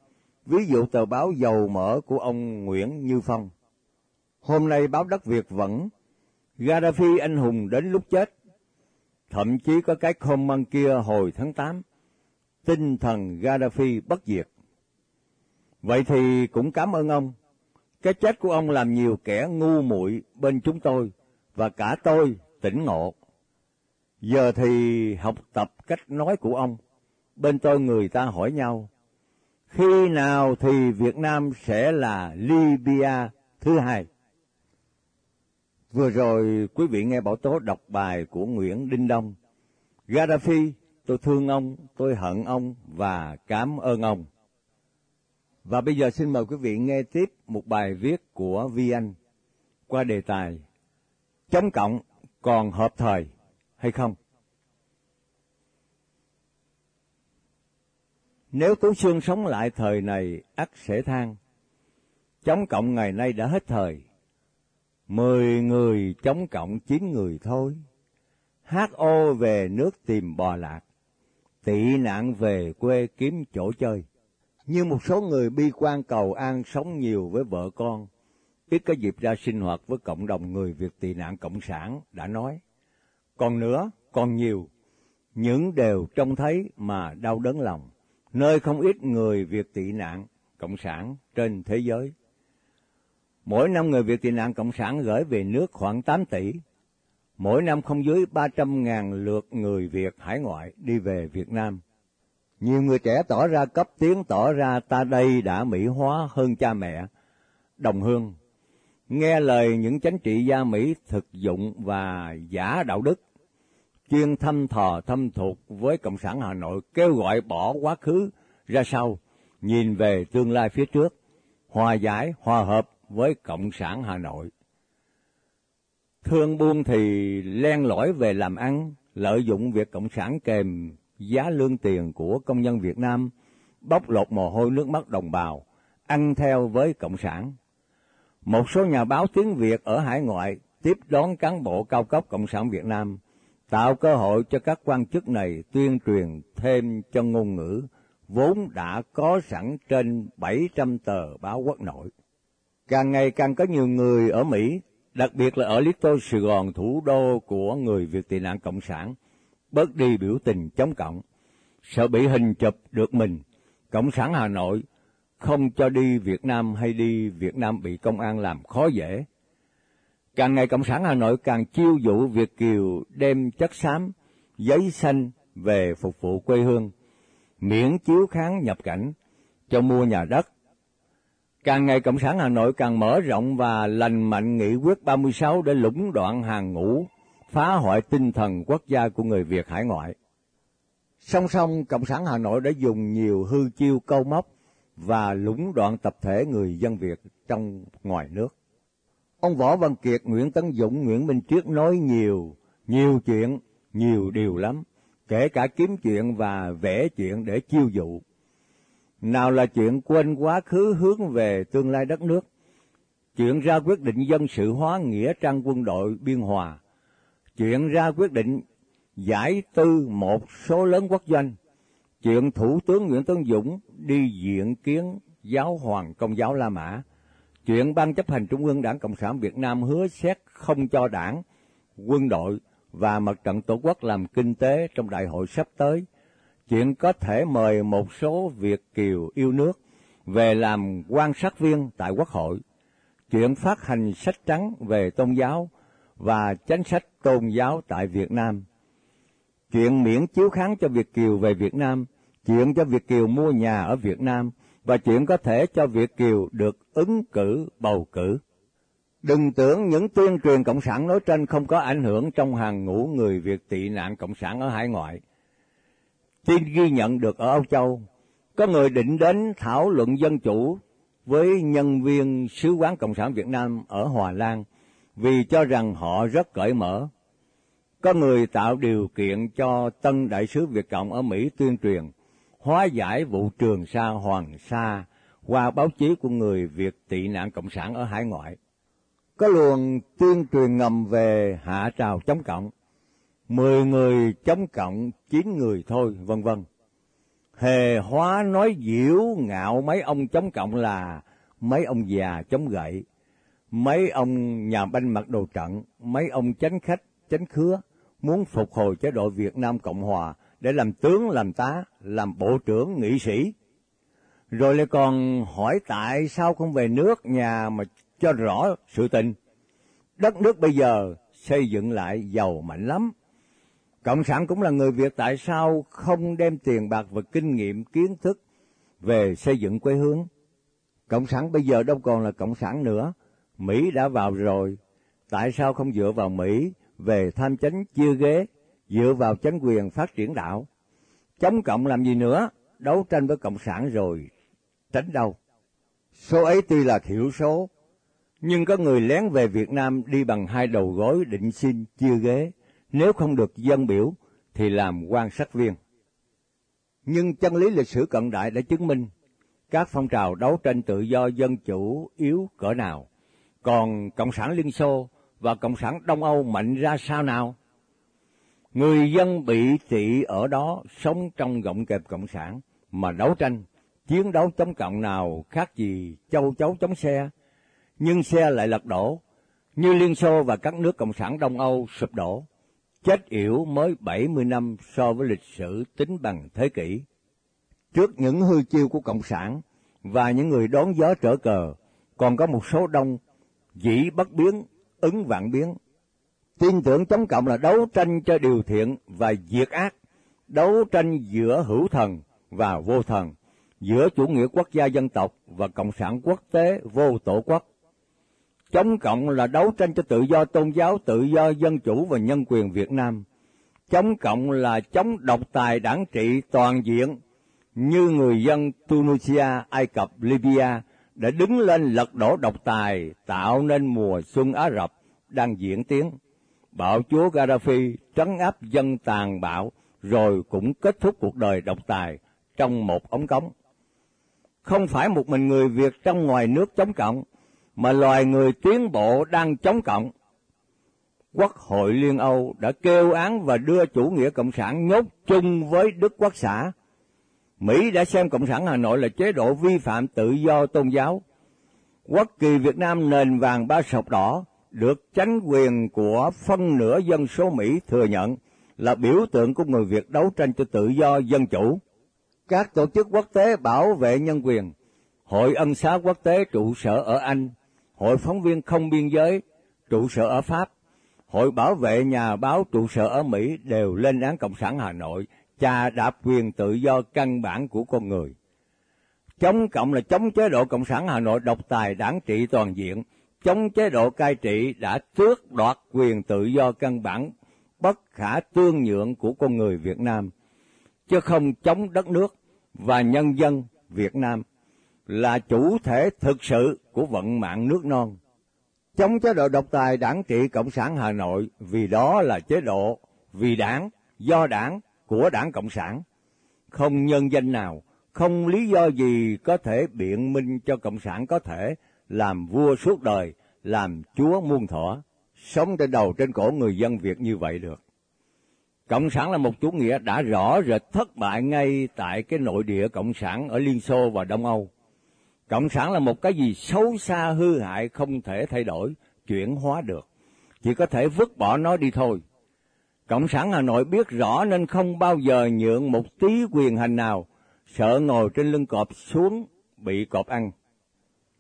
ví dụ tờ báo dầu mỡ của ông Nguyễn Như Phong. Hôm nay báo Đất Việt vẫn, Gaddafi anh hùng đến lúc chết, thậm chí có cái comment kia hồi tháng 8, tinh thần Gaddafi bất diệt. Vậy thì cũng cảm ơn ông. Cái chết của ông làm nhiều kẻ ngu muội bên chúng tôi và cả tôi tỉnh ngộ. Giờ thì học tập cách nói của ông. Bên tôi người ta hỏi nhau, khi nào thì Việt Nam sẽ là Libya thứ hai? Vừa rồi quý vị nghe Bảo Tố đọc bài của Nguyễn Đinh Đông. Gaddafi, tôi thương ông, tôi hận ông và cảm ơn ông. Và bây giờ xin mời quý vị nghe tiếp một bài viết của Vi Anh qua đề tài Chống cộng còn hợp thời hay không? Nếu Tú Sương sống lại thời này, ắt sẽ than. Chống cộng ngày nay đã hết thời. Mười người chống cộng chín người thôi. Hát ô về nước tìm bò lạc. Tị nạn về quê kiếm chỗ chơi. Như một số người bi quan cầu an sống nhiều với vợ con, ít có dịp ra sinh hoạt với cộng đồng người Việt tị nạn Cộng sản đã nói. Còn nữa, còn nhiều, những đều trông thấy mà đau đớn lòng, nơi không ít người Việt tị nạn Cộng sản trên thế giới. Mỗi năm người Việt tị nạn Cộng sản gửi về nước khoảng 8 tỷ, mỗi năm không dưới 300.000 lượt người Việt hải ngoại đi về Việt Nam nhiều người trẻ tỏ ra cấp tiến tỏ ra ta đây đã mỹ hóa hơn cha mẹ, đồng hương. Nghe lời những chánh trị gia Mỹ thực dụng và giả đạo đức, chuyên thăm thò thâm thuộc với Cộng sản Hà Nội kêu gọi bỏ quá khứ ra sau, nhìn về tương lai phía trước, hòa giải, hòa hợp với Cộng sản Hà Nội. Thương buôn thì len lỏi về làm ăn, lợi dụng việc Cộng sản kèm giá lương tiền của công nhân Việt Nam, bóc lột mồ hôi nước mắt đồng bào, ăn theo với Cộng sản. Một số nhà báo tiếng Việt ở hải ngoại tiếp đón cán bộ cao cấp Cộng sản Việt Nam, tạo cơ hội cho các quan chức này tuyên truyền thêm cho ngôn ngữ vốn đã có sẵn trên 700 tờ báo quốc nội. Càng ngày càng có nhiều người ở Mỹ, đặc biệt là ở Little Sài Gòn, thủ đô của người Việt tị nạn Cộng sản, bớt đi biểu tình chống cộng, sợ bị hình chụp được mình, Cộng sản Hà Nội không cho đi Việt Nam hay đi Việt Nam bị công an làm khó dễ. Càng ngày Cộng sản Hà Nội càng chiêu dụ Việt Kiều đem chất xám, giấy xanh về phục vụ quê hương, miễn chiếu kháng nhập cảnh, cho mua nhà đất. Càng ngày Cộng sản Hà Nội càng mở rộng và lành mạnh nghị quyết 36 để lũng đoạn hàng ngũ phá hoại tinh thần quốc gia của người Việt hải ngoại. Song song, Cộng sản Hà Nội đã dùng nhiều hư chiêu câu móc và lũng đoạn tập thể người dân Việt trong ngoài nước. Ông Võ Văn Kiệt, Nguyễn Tấn Dũng, Nguyễn Minh Triết nói nhiều, nhiều chuyện, nhiều điều lắm, kể cả kiếm chuyện và vẽ chuyện để chiêu dụ. Nào là chuyện quên quá khứ hướng về tương lai đất nước, chuyện ra quyết định dân sự hóa nghĩa trang quân đội biên hòa, chuyện ra quyết định giải tư một số lớn quốc doanh, chuyện Thủ tướng Nguyễn Tấn Dũng đi diện kiến giáo hoàng công giáo La Mã, chuyện Ban chấp hành Trung ương Đảng Cộng sản Việt Nam hứa xét không cho đảng, quân đội và mặt trận tổ quốc làm kinh tế trong đại hội sắp tới, chuyện có thể mời một số Việt Kiều yêu nước về làm quan sát viên tại Quốc hội, chuyện phát hành sách trắng về tôn giáo và chính sách tôn giáo tại Việt Nam. Chuyện miễn chiếu kháng cho Việt Kiều về Việt Nam, chuyện cho Việt Kiều mua nhà ở Việt Nam và chuyện có thể cho Việt Kiều được ứng cử bầu cử. Đừng tưởng những tuyên truyền Cộng sản nói trên không có ảnh hưởng trong hàng ngũ người Việt tị nạn Cộng sản ở hải ngoại. Tin ghi nhận được ở Âu Châu, có người định đến thảo luận dân chủ với nhân viên sứ quán Cộng sản Việt Nam ở Hòa Lan vì cho rằng họ rất cởi mở. Có người tạo điều kiện cho tân đại sứ Việt Cộng ở Mỹ tuyên truyền hóa giải vụ Trường Sa Hoàng Sa qua báo chí của người Việt tị nạn Cộng sản ở hải ngoại. Có luồng tuyên truyền ngầm về hạ trào chống cộng, mười người chống cộng, chín người thôi, vân vân. Hề hóa nói diễu ngạo mấy ông chống cộng là mấy ông già chống gậy, mấy ông nhà banh mặc đồ trận, mấy ông chánh khách, chánh khứa, muốn phục hồi chế độ Việt Nam Cộng Hòa để làm tướng, làm tá, làm bộ trưởng, nghị sĩ. Rồi lại còn hỏi tại sao không về nước nhà mà cho rõ sự tình. Đất nước bây giờ xây dựng lại giàu mạnh lắm. Cộng sản cũng là người Việt tại sao không đem tiền bạc và kinh nghiệm kiến thức về xây dựng quê hương? Cộng sản bây giờ đâu còn là cộng sản nữa, Mỹ đã vào rồi, tại sao không dựa vào Mỹ về tham chánh chia ghế, dựa vào chánh quyền phát triển đạo? Chống cộng làm gì nữa? Đấu tranh với cộng sản rồi, tránh đâu? Số ấy tuy là thiểu số, nhưng có người lén về Việt Nam đi bằng hai đầu gối định xin chia ghế, nếu không được dân biểu thì làm quan sát viên. Nhưng chân lý lịch sử cận đại đã chứng minh các phong trào đấu tranh tự do dân chủ yếu cỡ nào, còn Cộng sản Liên Xô và Cộng sản Đông Âu mạnh ra sao nào? Người dân bị trị ở đó sống trong gọng kẹp Cộng sản mà đấu tranh, chiến đấu chống cộng nào khác gì châu chấu chống xe, nhưng xe lại lật đổ, như Liên Xô và các nước Cộng sản Đông Âu sụp đổ. Chết yểu mới 70 năm so với lịch sử tính bằng thế kỷ. Trước những hư chiêu của Cộng sản và những người đón gió trở cờ, còn có một số đông dĩ bất biến, ứng vạn biến. Tin tưởng chống cộng là đấu tranh cho điều thiện và diệt ác, đấu tranh giữa hữu thần và vô thần, giữa chủ nghĩa quốc gia dân tộc và cộng sản quốc tế vô tổ quốc. Chống cộng là đấu tranh cho tự do tôn giáo, tự do dân chủ và nhân quyền Việt Nam. Chống cộng là chống độc tài đảng trị toàn diện như người dân Tunisia, Ai Cập, Libya đã đứng lên lật đổ độc tài, tạo nên mùa xuân Ả Rập đang diễn tiến. Bạo chúa Gaddafi trấn áp dân tàn bạo, rồi cũng kết thúc cuộc đời độc tài trong một ống cống. Không phải một mình người Việt trong ngoài nước chống cộng, mà loài người tiến bộ đang chống cộng. Quốc hội Liên Âu đã kêu án và đưa chủ nghĩa cộng sản nhốt chung với Đức Quốc xã. Mỹ đã xem Cộng sản Hà Nội là chế độ vi phạm tự do tôn giáo. Quốc kỳ Việt Nam nền vàng ba sọc đỏ được chánh quyền của phân nửa dân số Mỹ thừa nhận là biểu tượng của người Việt đấu tranh cho tự do dân chủ. Các tổ chức quốc tế bảo vệ nhân quyền, Hội ân xá quốc tế trụ sở ở Anh, Hội phóng viên không biên giới trụ sở ở Pháp, Hội bảo vệ nhà báo trụ sở ở Mỹ đều lên án Cộng sản Hà Nội chà đạp quyền tự do căn bản của con người. Chống cộng là chống chế độ Cộng sản Hà Nội độc tài đảng trị toàn diện, chống chế độ cai trị đã tước đoạt quyền tự do căn bản bất khả tương nhượng của con người Việt Nam, chứ không chống đất nước và nhân dân Việt Nam là chủ thể thực sự của vận mạng nước non. Chống chế độ độc tài đảng trị Cộng sản Hà Nội vì đó là chế độ vì đảng, do đảng, của đảng Cộng sản. Không nhân danh nào, không lý do gì có thể biện minh cho Cộng sản có thể làm vua suốt đời, làm chúa muôn thỏ, sống trên đầu trên cổ người dân Việt như vậy được. Cộng sản là một chủ nghĩa đã rõ rệt thất bại ngay tại cái nội địa Cộng sản ở Liên Xô và Đông Âu. Cộng sản là một cái gì xấu xa hư hại không thể thay đổi, chuyển hóa được. Chỉ có thể vứt bỏ nó đi thôi. Cộng sản Hà Nội biết rõ nên không bao giờ nhượng một tí quyền hành nào, sợ ngồi trên lưng cọp xuống bị cọp ăn.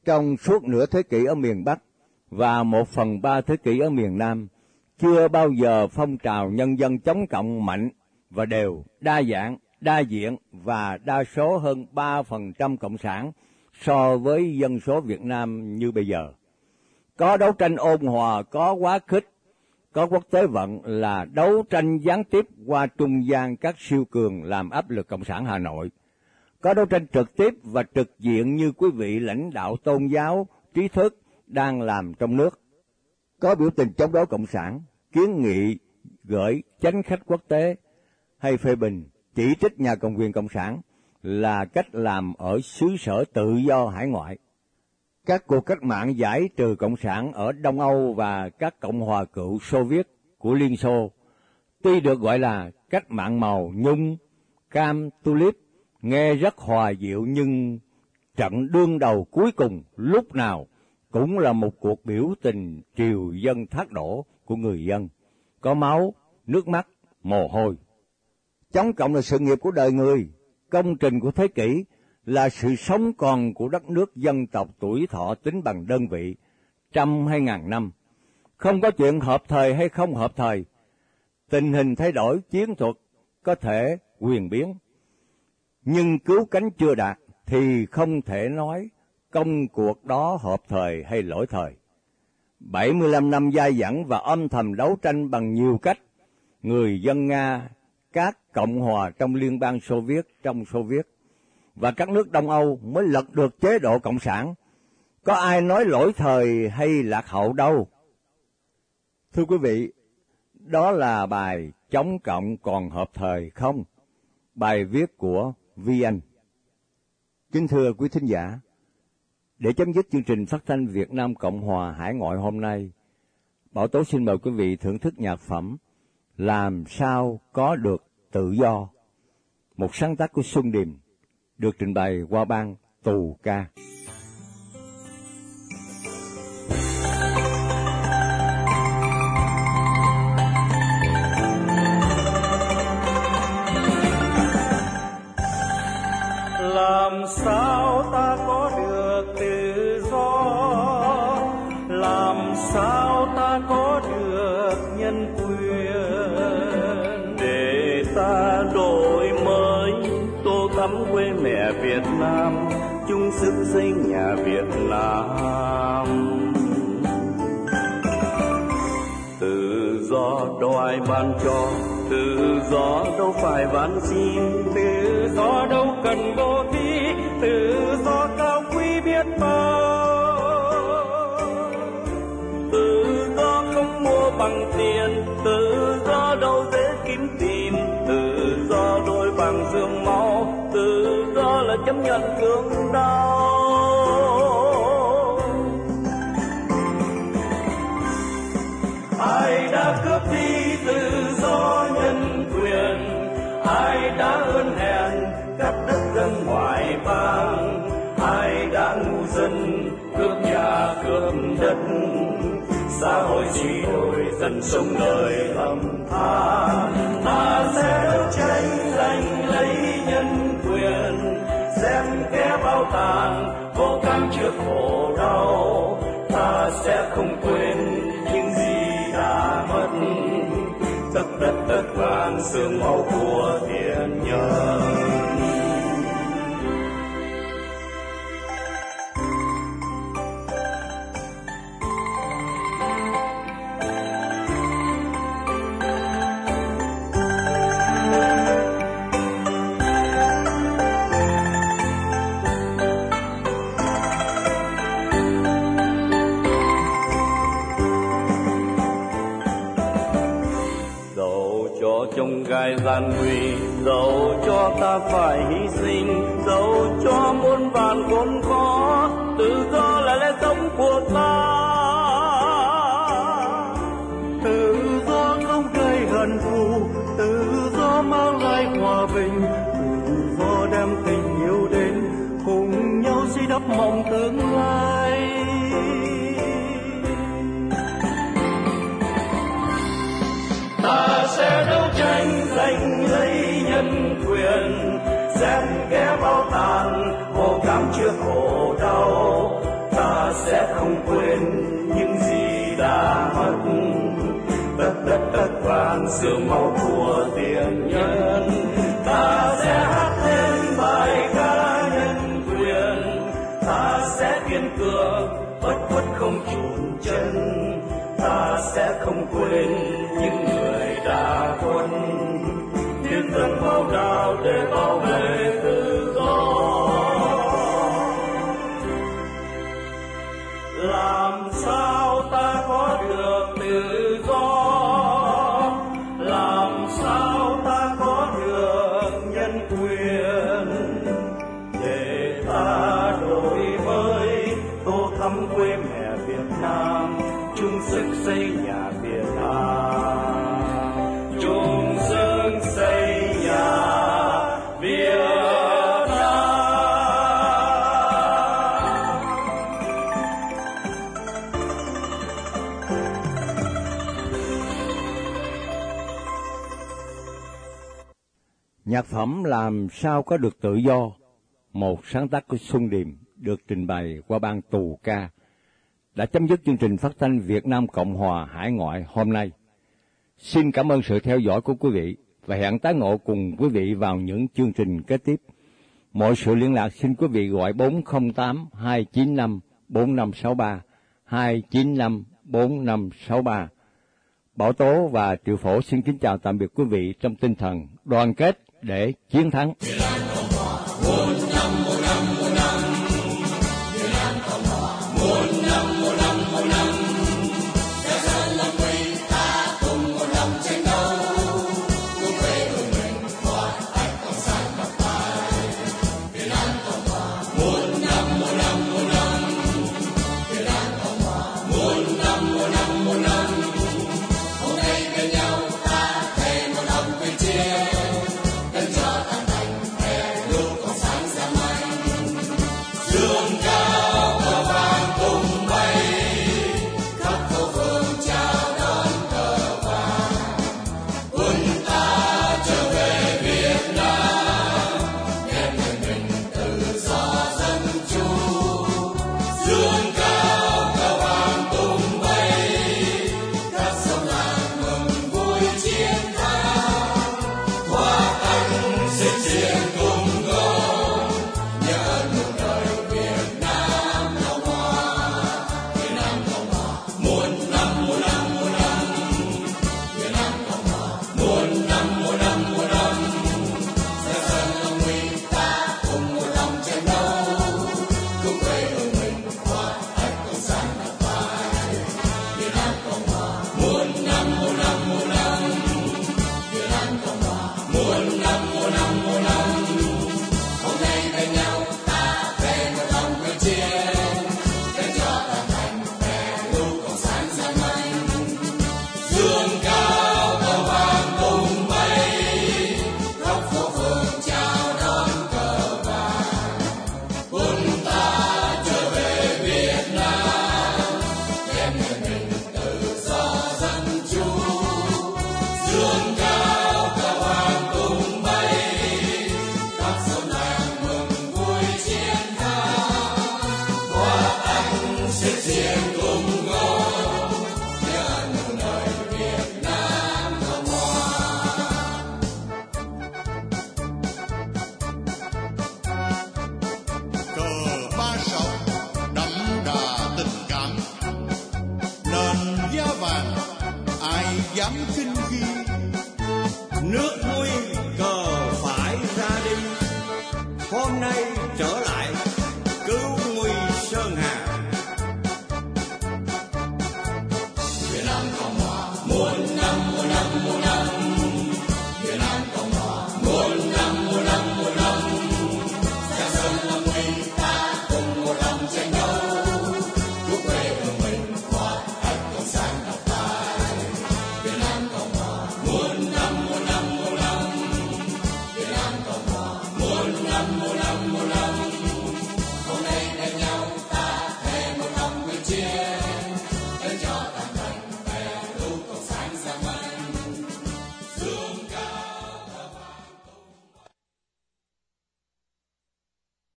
Trong suốt nửa thế kỷ ở miền Bắc và một phần ba thế kỷ ở miền Nam, chưa bao giờ phong trào nhân dân chống cộng mạnh và đều, đa dạng, đa diện và đa số hơn 3% cộng sản so với dân số Việt Nam như bây giờ. có đấu tranh ôn hòa, có quá khích, có quốc tế vận là đấu tranh gián tiếp qua trung gian các siêu cường làm áp lực Cộng sản Hà Nội. Có đấu tranh trực tiếp và trực diện như quý vị lãnh đạo tôn giáo, trí thức đang làm trong nước. Có biểu tình chống đối Cộng sản, kiến nghị gửi chánh khách quốc tế hay phê bình chỉ trích nhà cầm quyền Cộng sản là cách làm ở xứ sở tự do hải ngoại. Các cuộc cách mạng giải trừ Cộng sản ở Đông Âu và các Cộng hòa cựu Xô Viết của Liên Xô, tuy được gọi là cách mạng màu nhung, cam, tulip, nghe rất hòa diệu nhưng trận đương đầu cuối cùng lúc nào cũng là một cuộc biểu tình triều dân thác đổ của người dân, có máu, nước mắt, mồ hôi. Chống cộng là sự nghiệp của đời người, công trình của thế kỷ, là sự sống còn của đất nước dân tộc tuổi thọ tính bằng đơn vị, trăm hay ngàn năm. Không có chuyện hợp thời hay không hợp thời. Tình hình thay đổi, chiến thuật có thể quyền biến. Nhưng cứu cánh chưa đạt thì không thể nói công cuộc đó hợp thời hay lỗi thời. 75 năm dai dẳng và âm thầm đấu tranh bằng nhiều cách, người dân Nga, các cộng hòa trong Liên bang Xô Viết trong Xô Viết và các nước Đông Âu mới lật được chế độ Cộng sản. Có ai nói lỗi thời hay lạc hậu đâu. Thưa quý vị, đó là bài chống cộng còn hợp thời không? Bài viết của Vi Anh. Kính thưa quý thính giả, để chấm dứt chương trình phát thanh Việt Nam Cộng Hòa Hải Ngoại hôm nay, Bảo Tố xin mời quý vị thưởng thức nhạc phẩm Làm sao có được tự do, một sáng tác của Xuân Điềm, được trình bày qua ban Tù Ca. làm sao ta có được tự do làm sao xây nhà Việt Nam. Tự do đâu ai ban cho, tự do đâu phải van xin. Tự do đâu cần bố thi tự do cao quý biết bao. Tự do không mua bằng tiền, tự do đâu dễ kiếm tìm. Tự do đôi bằng dương máu, tự do là chấp nhận thương đau. Dân, cướp nhà, cướp đất. Xã hội suy đổi dân sống đời thầm than ta sẽ đấu tranh giành lấy nhân quyền, xem kẻ bao tàn vô cam trước khổ đau. Ta sẽ không quên những gì đã mất. Tất đất tất vàng sương máu của tiền nhân trong gai gian nguy, dẫu cho ta phải hy sinh, dẫu cho muôn vàn khốn khó tự do là lẽ sống của ta. Trước khổ đau, ta sẽ không quên những gì đã mất. Tất tất tất vàng sương máu của tiền nhân, ta sẽ hát lên bài ca nhân quyền. Ta sẽ kiên cường, bất khuất không chùn chân. Ta sẽ không quên những người đã quân hiến dâng máu đào để bảo vệ Nhạc phẩm Làm sao có được tự do, một sáng tác của Xuân Điềm được trình bày qua ban tù ca, đã chấm dứt chương trình phát thanh Việt Nam Cộng Hòa Hải Ngoại hôm nay. Xin cảm ơn sự theo dõi của quý vị và hẹn tái ngộ cùng quý vị vào những chương trình kế tiếp. Mọi sự liên lạc xin quý vị gọi 408 295 4563 295 4563. Bảo Tố và Triệu Phổ xin kính chào tạm biệt quý vị trong tinh thần đoàn kết để chiến thắng.